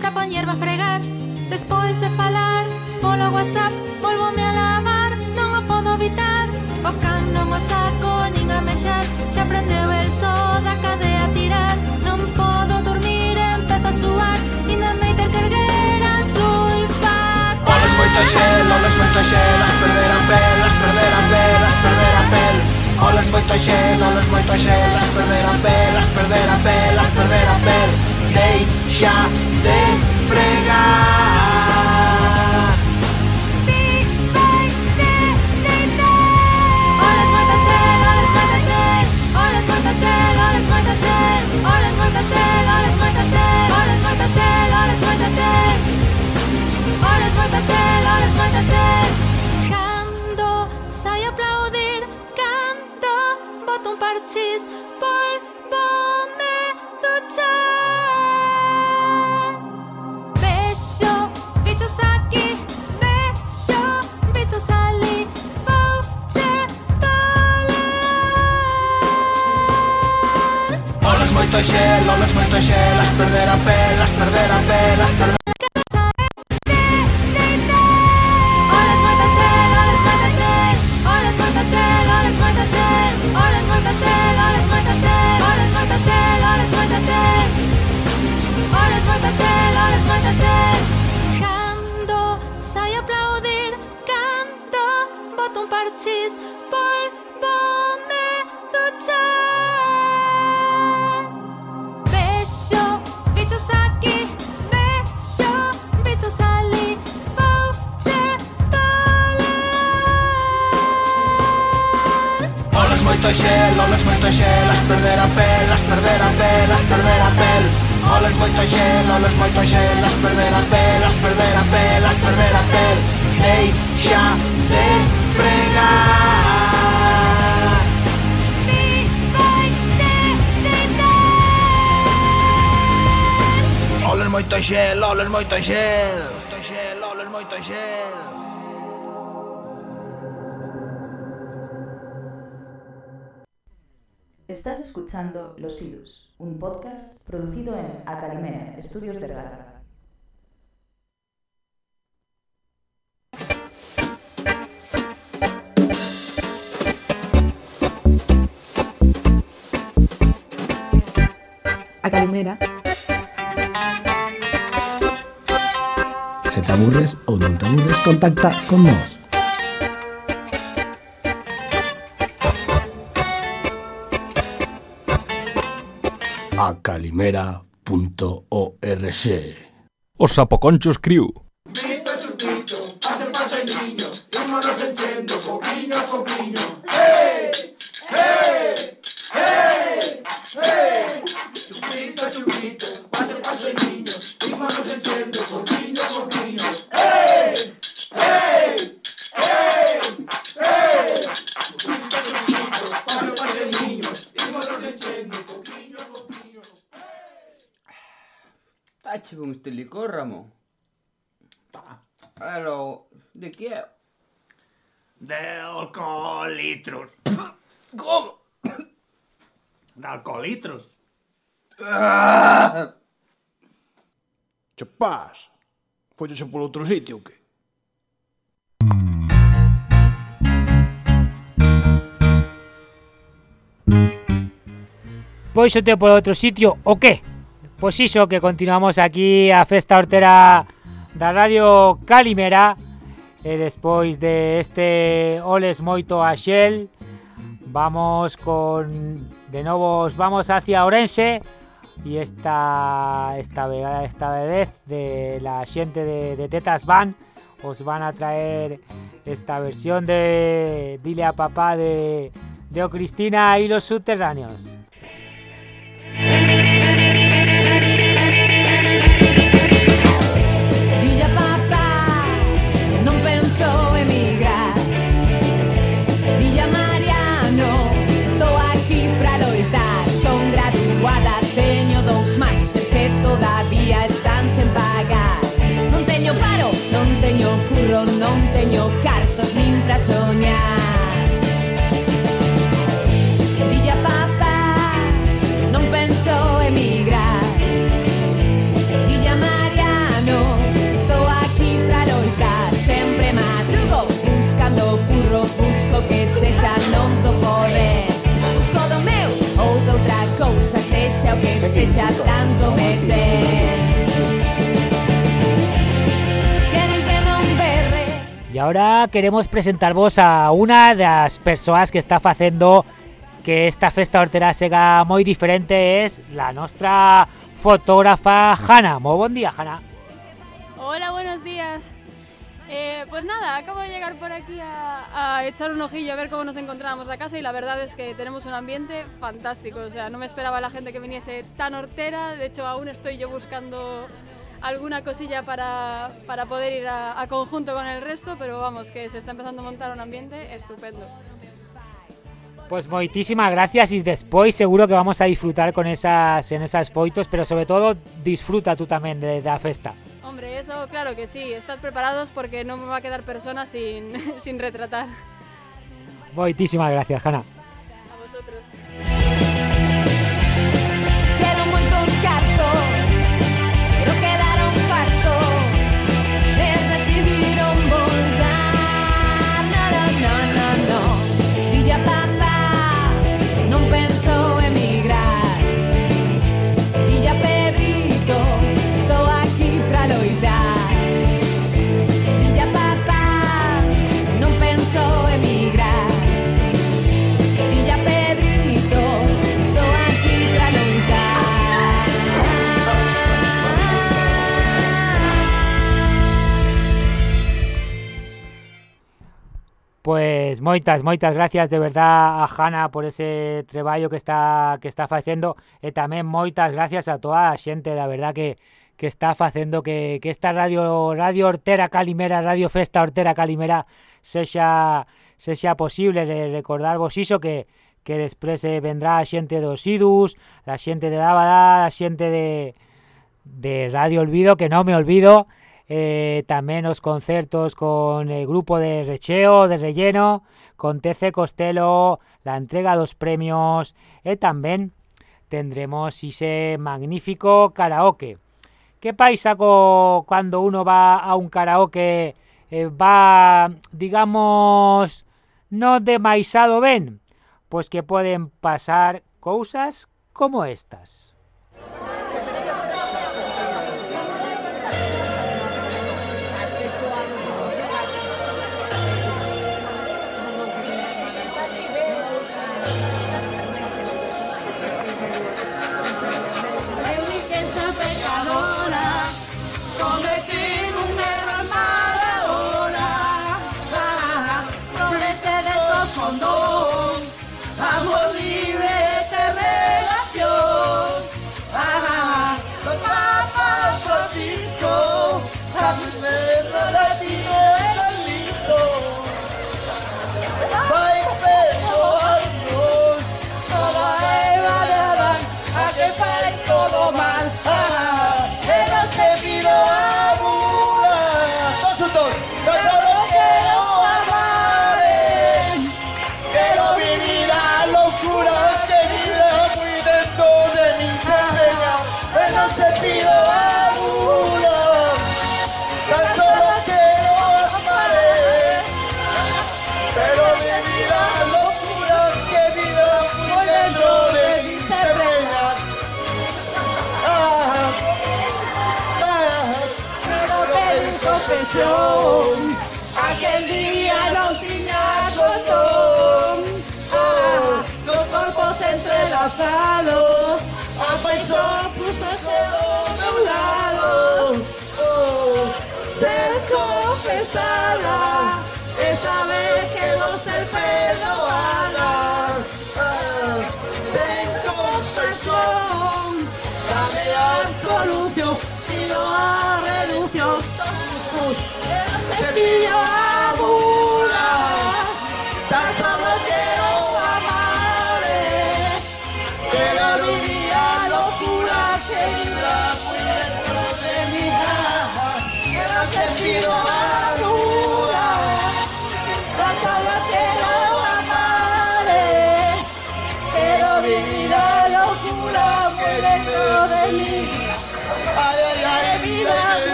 pra poñerme a fregar. Despois de falar Polo whatsapp volvome a lavar Non o podo evitar O can non o saco nin a mexar Xa prendeu el so da cadea a tirar. Non podo dormir, empezo a suar Inda me ter carguer a sulfatar Oles moito xel, oles moito xel As perderan pel, as perderan pel, as perderan pel Oles moito xel, oles moito xel As perderan pel, as perderan pel, as perderan pel Deixa de fregar sel Oles moita sel, oles moita sel Oles moita sel, oles moita sel Oles moita sel, oles moita sel Cando saio a aplaudir Canto, boto un parchís Volvome moito xelo, nos moito xelas Perder a pelas, perder a pelas, perder moito xel, oles moito xel As perder a pel, as perder a pel, as perder a pel Oles moito xel, oles moito xel As perder a pel, as perder a pel, as perder a pel Deixa de fregar Mi vai Oles moito xel, oles moito xel Moito xel, oles moito xel Estás escuchando Los Idus, un podcast producido en Acalimera, Estudios de Radio. A Calimera. Se te aburres ou non te aburres, contacta con nós. a acalimera.org Os Sapoconchos criu Grito chupito, hace falta el niño, vámonos entiendo, coquiño a coquiño. Hey, hey, hey, ¡Eh! Chupito chupito, hace falta el niño, vámonos entiendo, coquiño a coquiño. Hey, hey, hey, ¡Eh! Chupito chupito, hace falta el niño. Ache un este licor, Ramón. Pa. Pero, de qué? De alcoholitros. ¿Cómo? De alcoholitros. Chapás. Foches por outro sitio, que? Pois o teo por outro sitio, o que? Pois iso que continuamos aquí a festa hortera da Radio Calimera e de este Oles moito a Shell vamos con de novos vamos hacia Orense e esta esta esta vez de la xente de, de Tetas Van os van a traer esta versión de Dile a papá de de O Cristina y los subterráneos. Y ahora queremos presentarvos a una de las persoas que está facendo que esta festa hortera sega moi diferente es la nostra fotógrafa Hanna. Moi bon día, Hanna. Hola, buenos días. Eh, pues nada, acabo de llegar por aquí a, a echar un ojillo a ver cómo nos encontrábamos la casa y la verdad es que tenemos un ambiente fantástico. O sea, no me esperaba la gente que viniese tan hortera. De hecho, aún estoy yo buscando alguna cosilla para, para poder ir a, a conjunto con el resto, pero vamos, que se está empezando a montar un ambiente estupendo. Pues moitísimas gracias y despois seguro que vamos a disfrutar con esas en esas foitos, pero sobre todo disfruta tú tamén de, da festa. Hombre, eso claro que sí. Estad preparados porque no me va a quedar persona sin, sin retratar. Moitísimas gracias, Hanna. Dille a Pues moitas, moitas gracias de verdad a Hanna por ese treballo que está que está facendo e tamén moitas gracias a toda a xente, da verdad que que está facendo que, que esta radio Radio Hortera Calimera, Radio Festa Hortera Calimera sexa sexa posible. Recordarvos iso que que despois eh, vendrá a xente dos Idus, a xente de Dábada, a xente de de Radio Olvido, que non me olvido, eh, tamén os concertos con el grupo de recheo, de relleno, con TC Costello, la entrega dos premios e tamén tendremos ese magnífico karaoke. ¿Qué pasa cuando uno va a un karaoke eh, va, digamos, no demasiado ben? Pues que pueden pasar cousas como estas.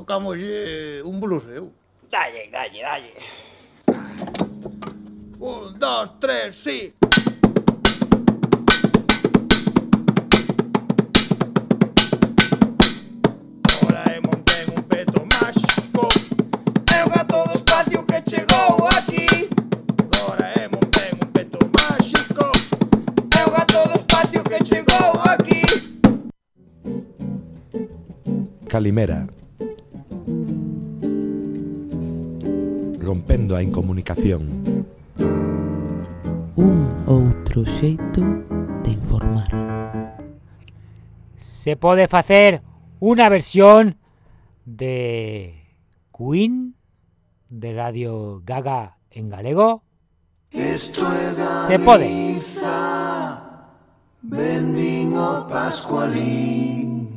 Tocamos un blues, eu. Dalle, dalle, dalle. Un, dos, tres, sí. Ora e montén un peto máxico E un gato do espacio que chegou aquí Ora e montén un peto máxico E un gato do espacio que chegou aquí Calimera Rompendo a incomunicación. Un outro xeito de informar. Se pode facer unha versión de Queen de Radio Gaga en galego? Esto é Se pode. Vendín o Pascualín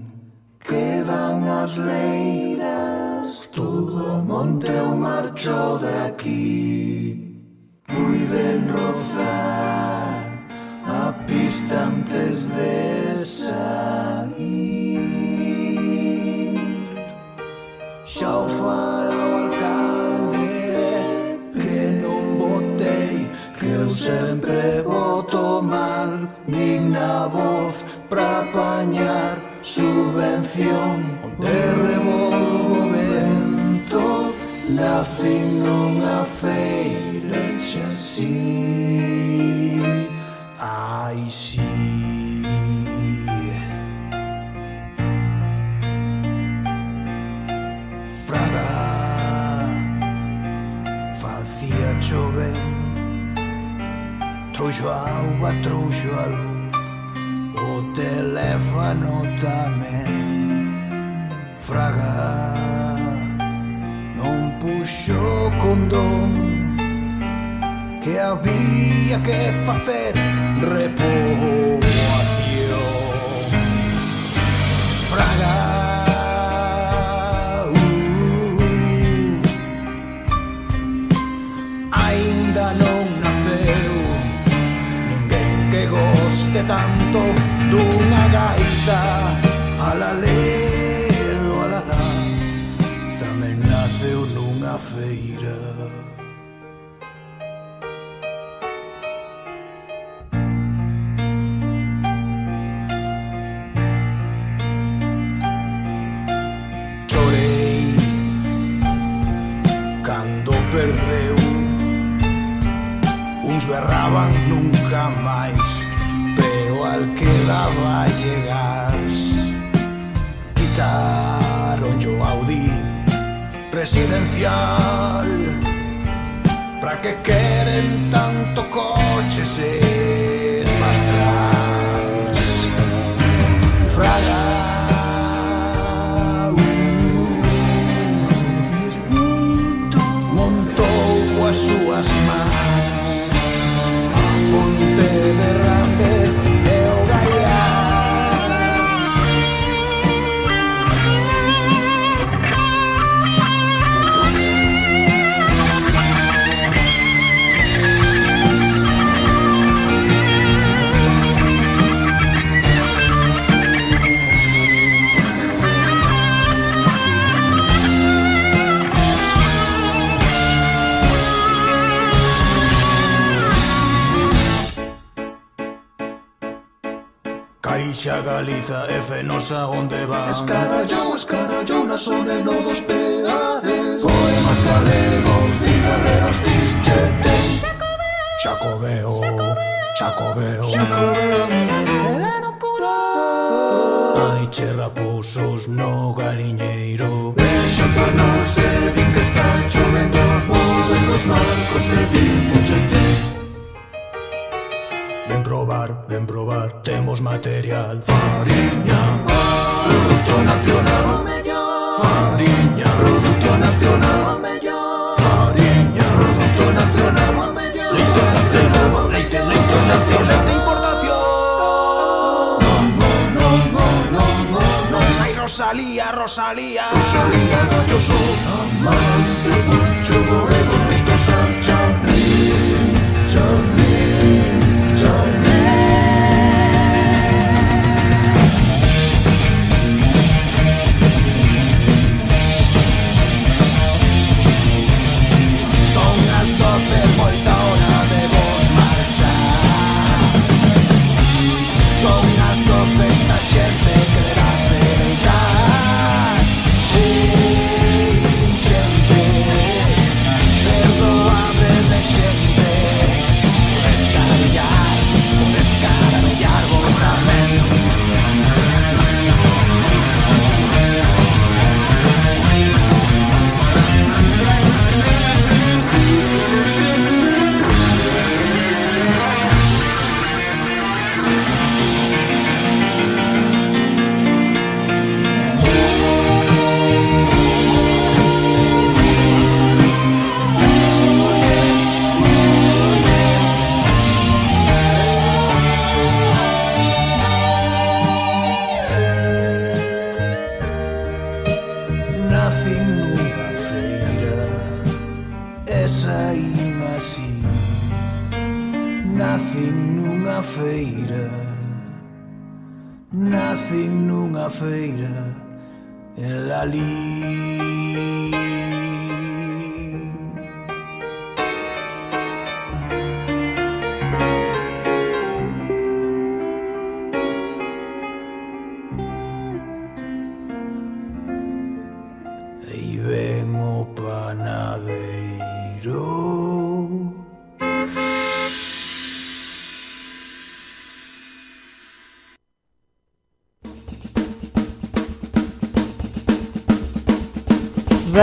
Quedan as leiras Todo o monte eu marcho de aquí. Puiden rozar a pista antes de sair Xa o fará o alcalde que non votei Que eu sempre voto mal. Digna voz Pra apañar subvención. Onde revolvo Nothing on our faded shall see. I see. Fraga, fazia chover, trouxe água, trouxe a luz, o teléfono também. Fraga. non puxo con don que había que facer repoación Fraga uh, Ainda non naceu ninguén que goste tanto dunha gaita a la lei. later. perdeu. Uns berraban nunca máis Pero al que daba llegas. Quitaron yo Audi Residencial. Que queren Galiza e fenosa onde van Escarallou, escarallou na soneno dos peares Poemas galegos, guitarreros dische Xacobeo, Xacobeo Xacobeo, Heleno puro Ai che raposos no galiñeiro. Vexo panos se din que está chovendo Moven os marcos e din probar, ven probar, temos material. Fariña, producto nacional. Fariña, Producto nacional. Fariña, producto nacional. Leite nacional, leite, leite nacional Leite importación. No, no, no, no, no Ai Rosalía, Rosalía. Rosalía, yo soy. Amancio, Pancho, Borrego, Nacen nunha feira. Nacen nunha feira En Lalín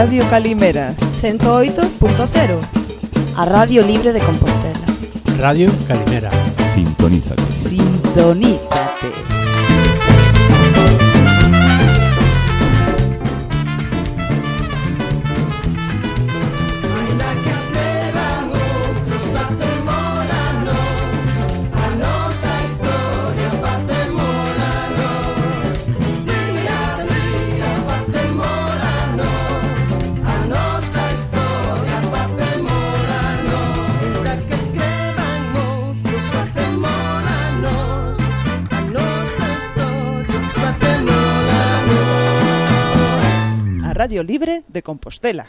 Radio Calimera 108.0 A Radio Libre de Compostela Radio Calimera. Sintonízate. Sintonízate Radio Libre de Compostela.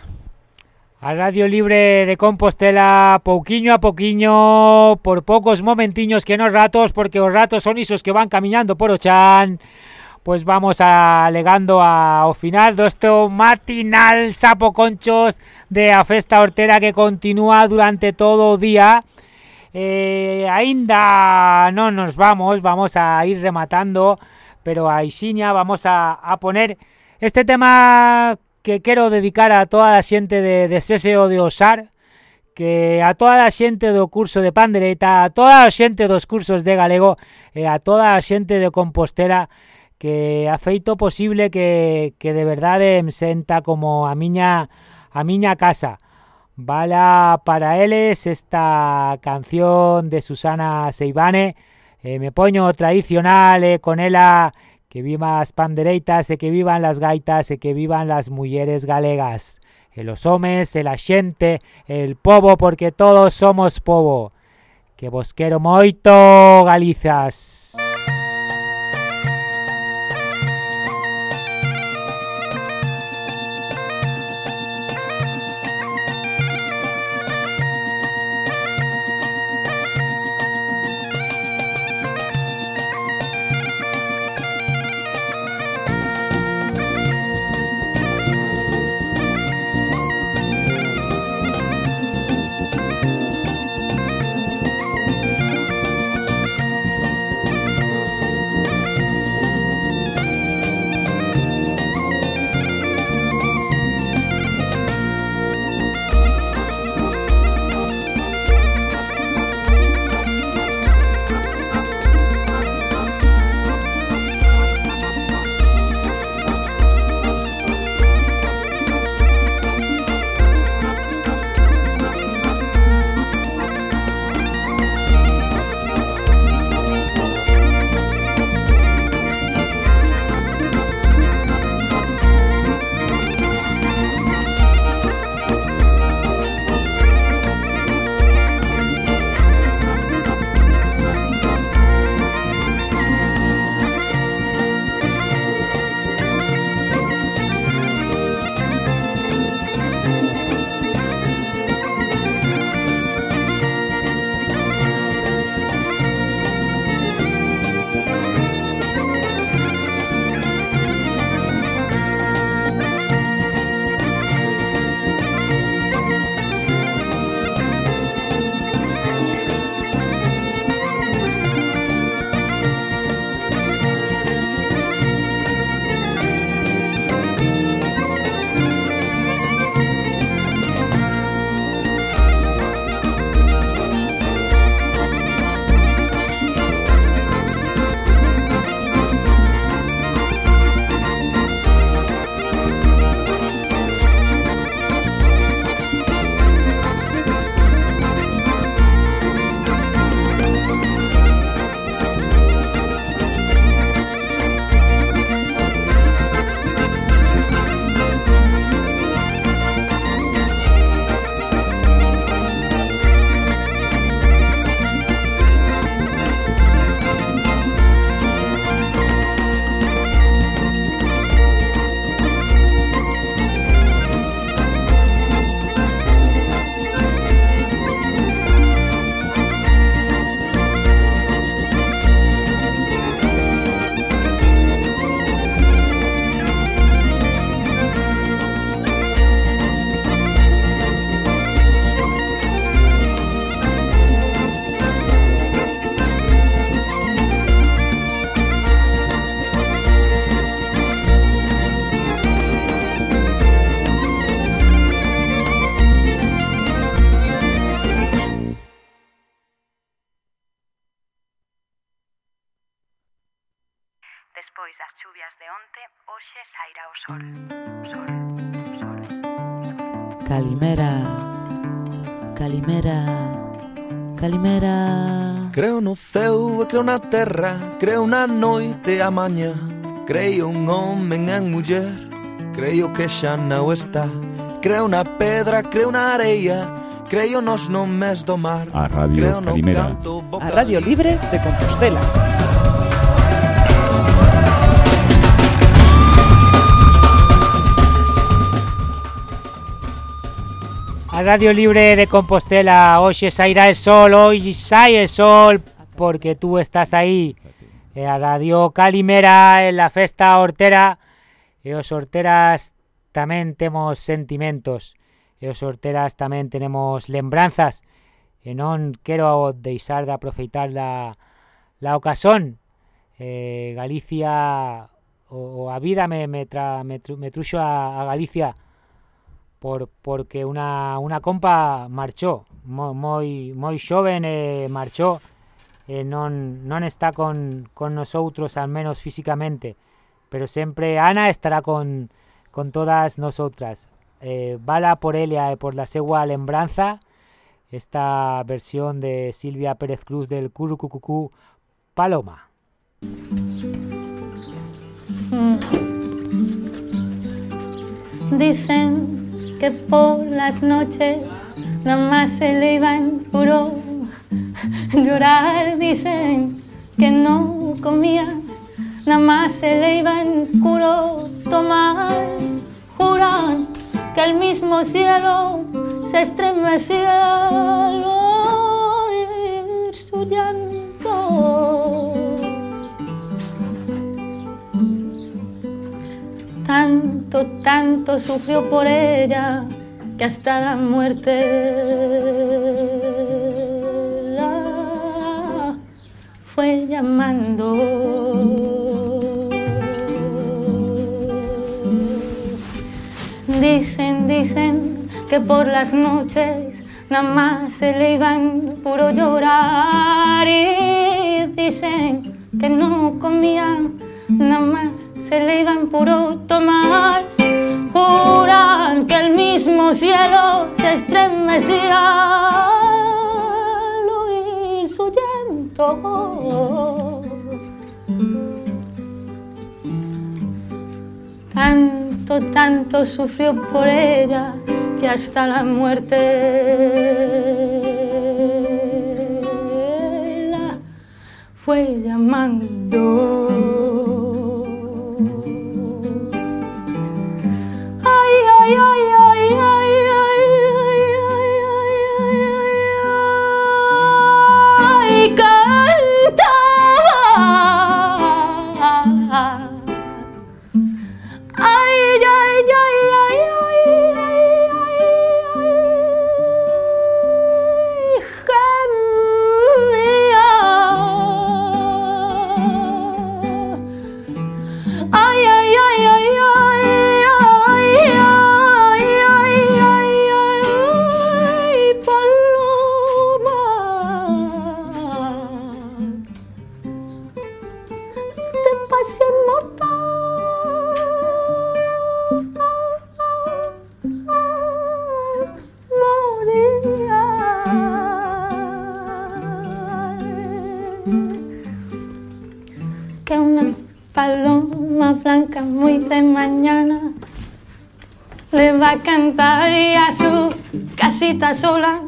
A Radio Libre de Compostela, pouquiño a pouquiño, por poucos momentiños que nos ratos, porque os ratos son isos que van camiñando por o chan, pois vamos alegando ao final dosto matinal sapo conchos de a festa hortera que continúa durante todo o día. Eh, aínda non nos vamos, vamos a ir rematando, pero a Ixiña vamos a poner este tema que quero dedicar a toda a xente de, de Seseo de Osar, que a toda a xente do curso de pandereta, a toda a xente dos cursos de galego e a toda a xente de Compostela que ha feito posible que, que de verdade me senta como a miña a miña casa. Vala para eles esta canción de Susana Seibane, eh, me poño tradicional eh, con ela que vivan as pandereitas e que vivan las gaitas e que vivan las mulleres galegas, e los homes, e la xente, el povo, porque todos somos povo. Que vos quero moito, Galizas. no ceu e creo na terra Creo na noite e a mañá. Crei un homen en muller Creio que xa non está. Creu na pedra, creu na areia Creio nos nomes do mar. A Radio creo Calimera. canto. A Radio Libre de Compostela. A Radio Libre de Compostela Hoxe sairá el sol, hoxe sai el sol porque tú estás aí e eh, a Radio Calimera en la festa hortera e os horteras tamén temos sentimentos e os horteras tamén tenemos lembranzas e non quero deixar de aproveitar la, la ocasión. Eh, Galicia o, o a vida me, me, tra, me, tru, me truxo a, a Galicia por porque una, una compa marchou moi moi moi xoven eh, marchou e non, non está con, con nosotros, al menos físicamente, pero sempre Ana estará con, con todas nosotras. Eh, bala por ella e por la segua lembranza, esta versión de Silvia Pérez Cruz del Curucucucú Paloma. Dicen que por las noches nada más se le iba en puro llorar. Dicen que no comía, nada más se le iba en puro tomar. Juran que el mismo cielo se estremecía al oír su llanto. Tanto, tanto sufrió por ella que hasta la muerte fue llamando. Dicen, dicen que por las noches nada más se le iban puro llorar y dicen que no comía nada más se le iban puro tomar. Juran que el mismo cielo se estremecía Tanto, tanto sufrió por ella que hasta la muerte la fue llamando. Va a cantar y a su casita sola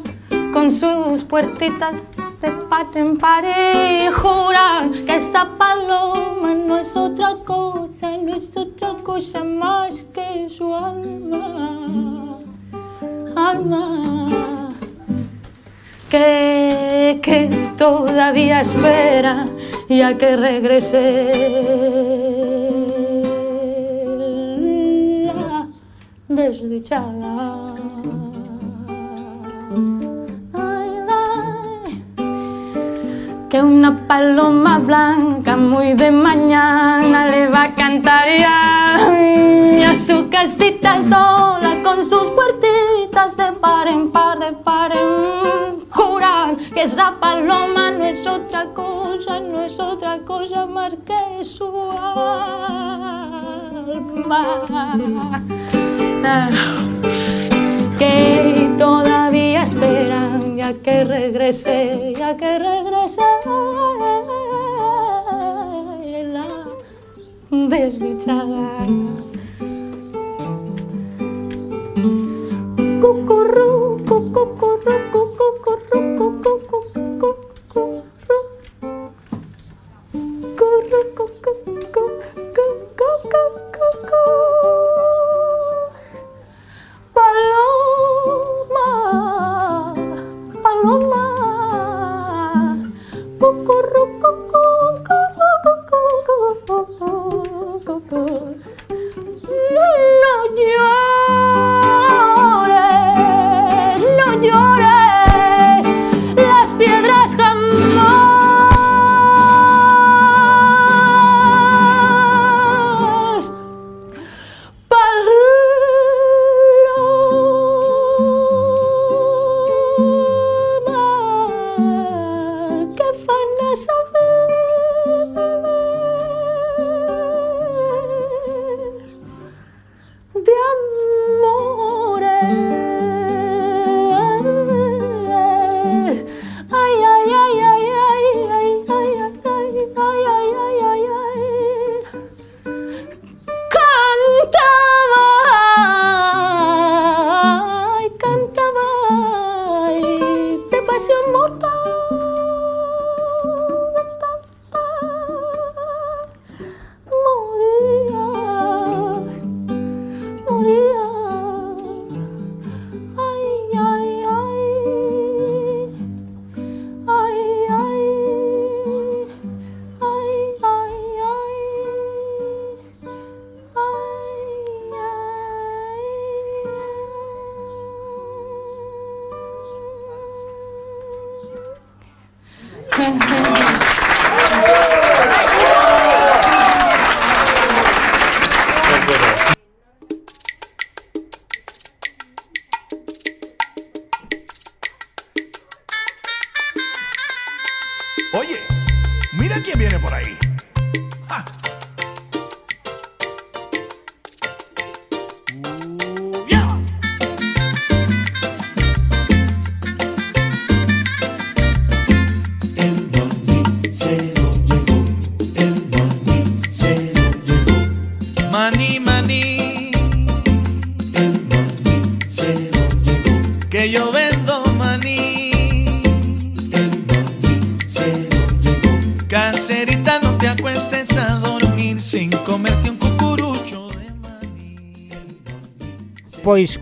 con sus puertitas de par en par y juran que esa paloma no es otra cosa, no es otra cosa más que su alma, alma que, que todavía espera y a que regrese desdichada. Ay, ay, que una paloma blanca muy de mañana le va a cantar y a, su casita sola con sus puertitas de par en par, de par en juran que esa paloma no es otra cosa, no es otra cosa más que su alma. Que todavía esperan ya que regrese, ya que regrese la desdichada. Cucurru,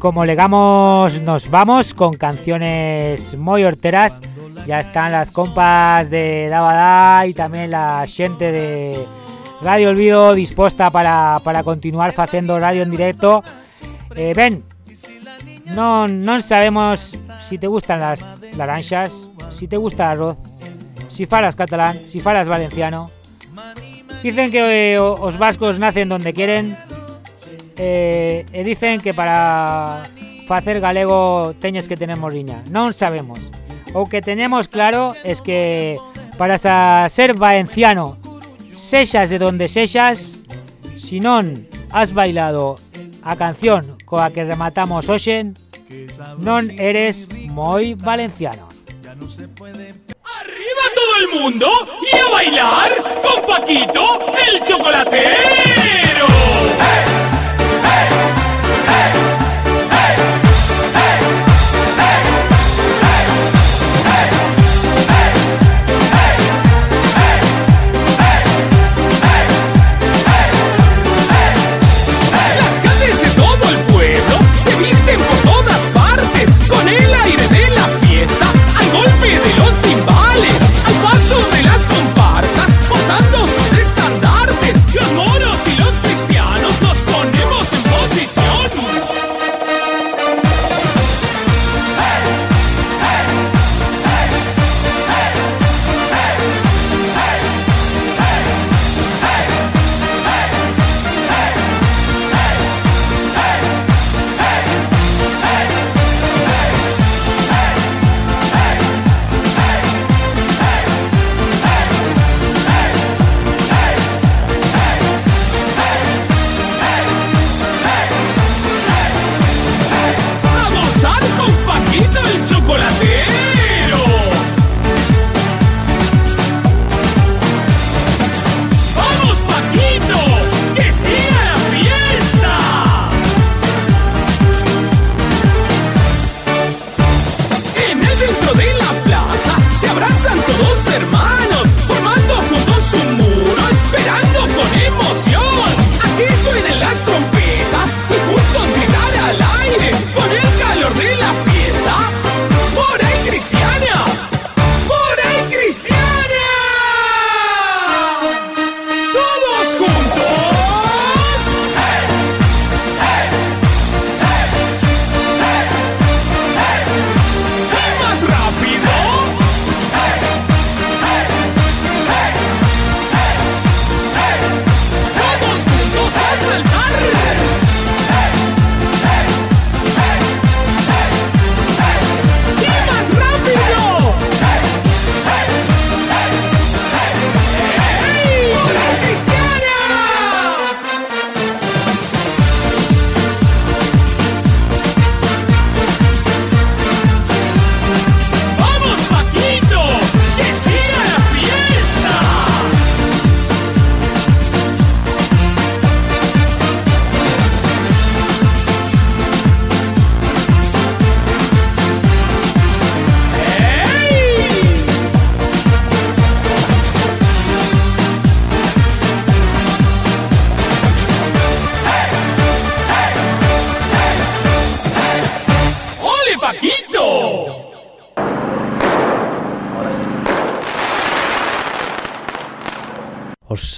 como legamos nos vamos con canciones moi horteras. Ya están las compas de Dabadá y tamén la xente de Radio Olvido disposta para, para continuar facendo radio en directo. Eh, Ben, non, non sabemos si te gustan las laranxas, si te gusta el arroz Si falas catalán, si falas valenciano. Dicen que eh, os vascos nacen donde quieren eh, e dicen que para facer galego teñes que tener morriña. Non sabemos. O que tenemos claro es que para ser valenciano, sexas de donde sexas, si non has bailado a canción coa que rematamos hoxe, non eres moi valenciano. ¡Arriba todo el mundo! ¡Y a bailar con Paquito, el chocolatero! Las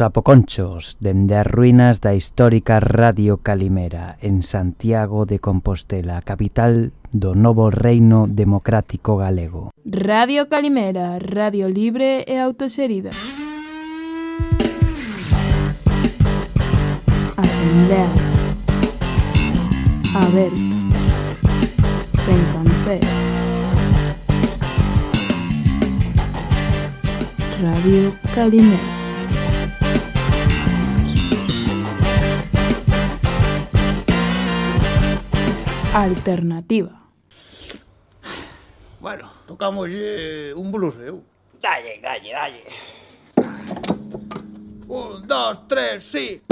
sapoconchos dende as ruínas da histórica Radio Calimera en Santiago de Compostela, capital do novo reino democrático galego. Radio Calimera, radio libre e autoserida. Asamblea. ver. Sen café. Radio Calimera. Alternativa. Bueno, tocamos eh, un blues, eu. Dalle, dalle, dalle. Un, dos, tres, sí.